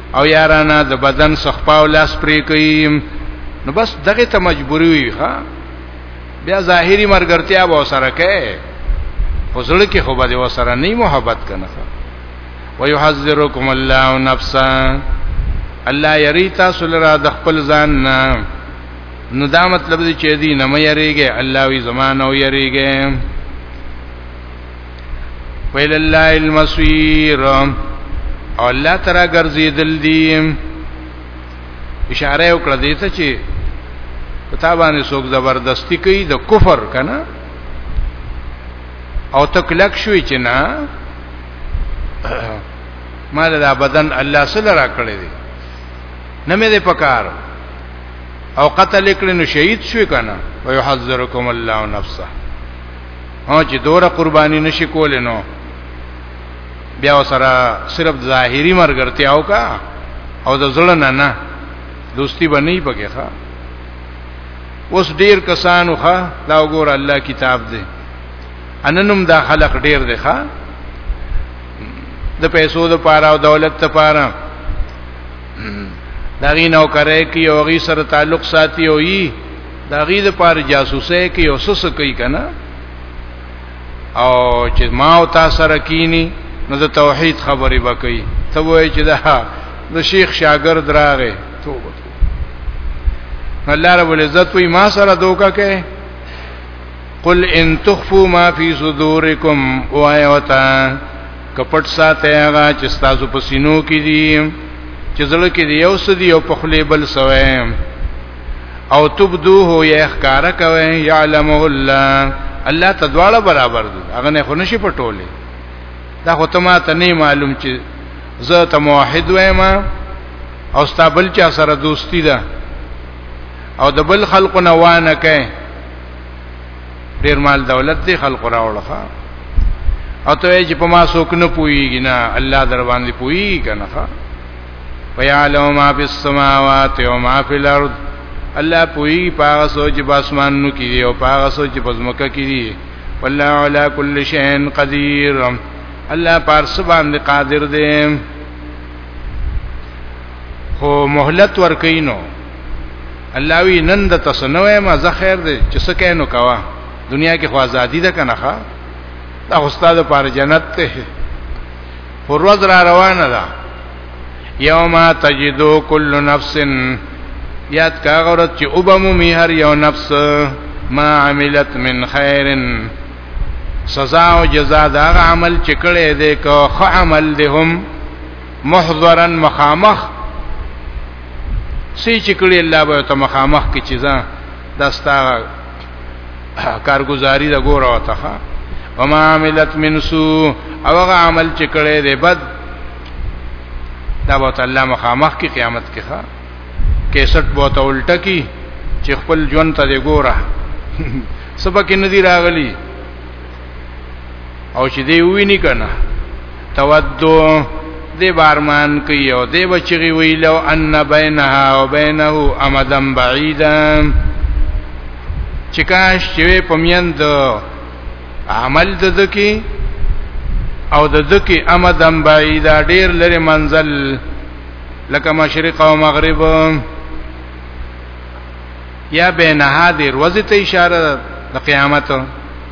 او یارانه د بدن سخپاو لاس پرې کوي نو بس دغه ته مجبوری وي ها بیا ظاهری مرګرتیا به سره کوي فزړه کې خو به وسره نه محبت کنه ويحذركم الله نفسا الله یری تاسو لرا د خپل ځان نه نو دا مطلب دی چې دی نه مې یریږي الله وی زمانه او یریږي ویل الله المسیر او الله ترا ګرځیدل دي اشاره وکړه دې ته چې کتابانه څوک زبردستی کوي د کفر کنه او تکلک شوی چې نه مال دا بدن الله سره را کړی دی نه مې دې پکار او قتل کړي نو شهید شوی کنه ويحذرکم الله نفسه او چې دوره قرباني نشي کول نو بیا سره صرف ظاهری مرګرتیا او کا او د زړه نه نه دوستی بنې پکې ښا اوس ډیر کسانو ښا دا وګور الله کتاب دی اننم دا خلق ډیر دی ښا د پیسو د پاره او دولت د پاره داغي نو کرے کی او غي سره تعلق ساتي او یي دا غي د پاره جاسوسه کې یو سس کوي کنه او چې ما او تا سره کینی نو د توحید خبرې وکړي ته وایي چې دا د شیخ شاګرد راغې توبه الله رب العزت وی ما سره دوکا کې قل ان تخفوا ما فی صدورکم وایوتا کپټ ساته هغه چې تاسو په سینو کې دي چې زړه کې دی یو سدي او په خلی بل سوي او تبدوه یا اخکار کوي یعلمه الله الله تدواله برابر دي هغه نه خو نشي پټولې دا خو ته ما ته نه معلوم چې زه ته موحد وایم او ستابل چا سره دوستی ده او د بل خلقو نه وانه کوي ډیر مال دولت دی خلق راوړخه او ته چې په ما څوک نه پويږي نه الله در باندې پويږي کنه ويعلم ما في السماوات وما في الارض الله پوي پاغه سوچ په اسمان نو کې دی او پاغه سوچ په زمکه کې دی والله على كل شيء قدير الله پر سبحان دی قادر دی خو مهلت ورکینو الله وی نن د تسنوې ما زه خیر دی چې څه کینو کوا دنیا کې خو ازادي ده کنه ښا دا استاد پر جنت ته فروز را روانه ده یوم تجدو کل نفس یاد کا غرض چې وبمو می هر یو نفس ما عملت من خیر سزا او جزاء دا عمل چې کړي دې کو خ عمل دې هم محضرا مخامخ سی چې کړي الله به ته مخامخ کې چیزا دستا کارګزاری د ګور او تخا وما عملت من سو او هغه عمل چې کړي دی بد دا به الله مخامخ کی قیامت کې ښا کیسټ به ته الټه کی چې خپل ژوند ته دی ګوره سبا کې ندی راغلی او چې دی ویني کنه تودو دی بارمان کوي او دی بچی وی لو ان بینها او بینه امدن بعیدا چې کاش چې پمیند عمل د دکی او د دکی امدن بعیدا ډیر لري منزل لکه مشرق او مغرب یا بینها دی روزه ته اشاره د قیامت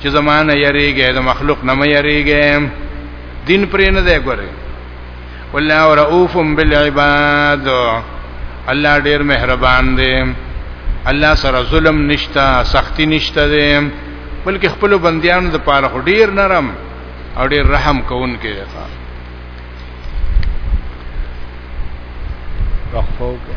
چې زمانه یریږي د مخلوق نه مې یریږي دین پرې نه دی ګوره والله رؤوف بالعباد الله ډیر مهربان دی الله سره ظلم نشتا سختی نشته دی بلکې خپل بندیانو د پاره ډیر نرم او ډیر رحم کوونکی دی وقفو کې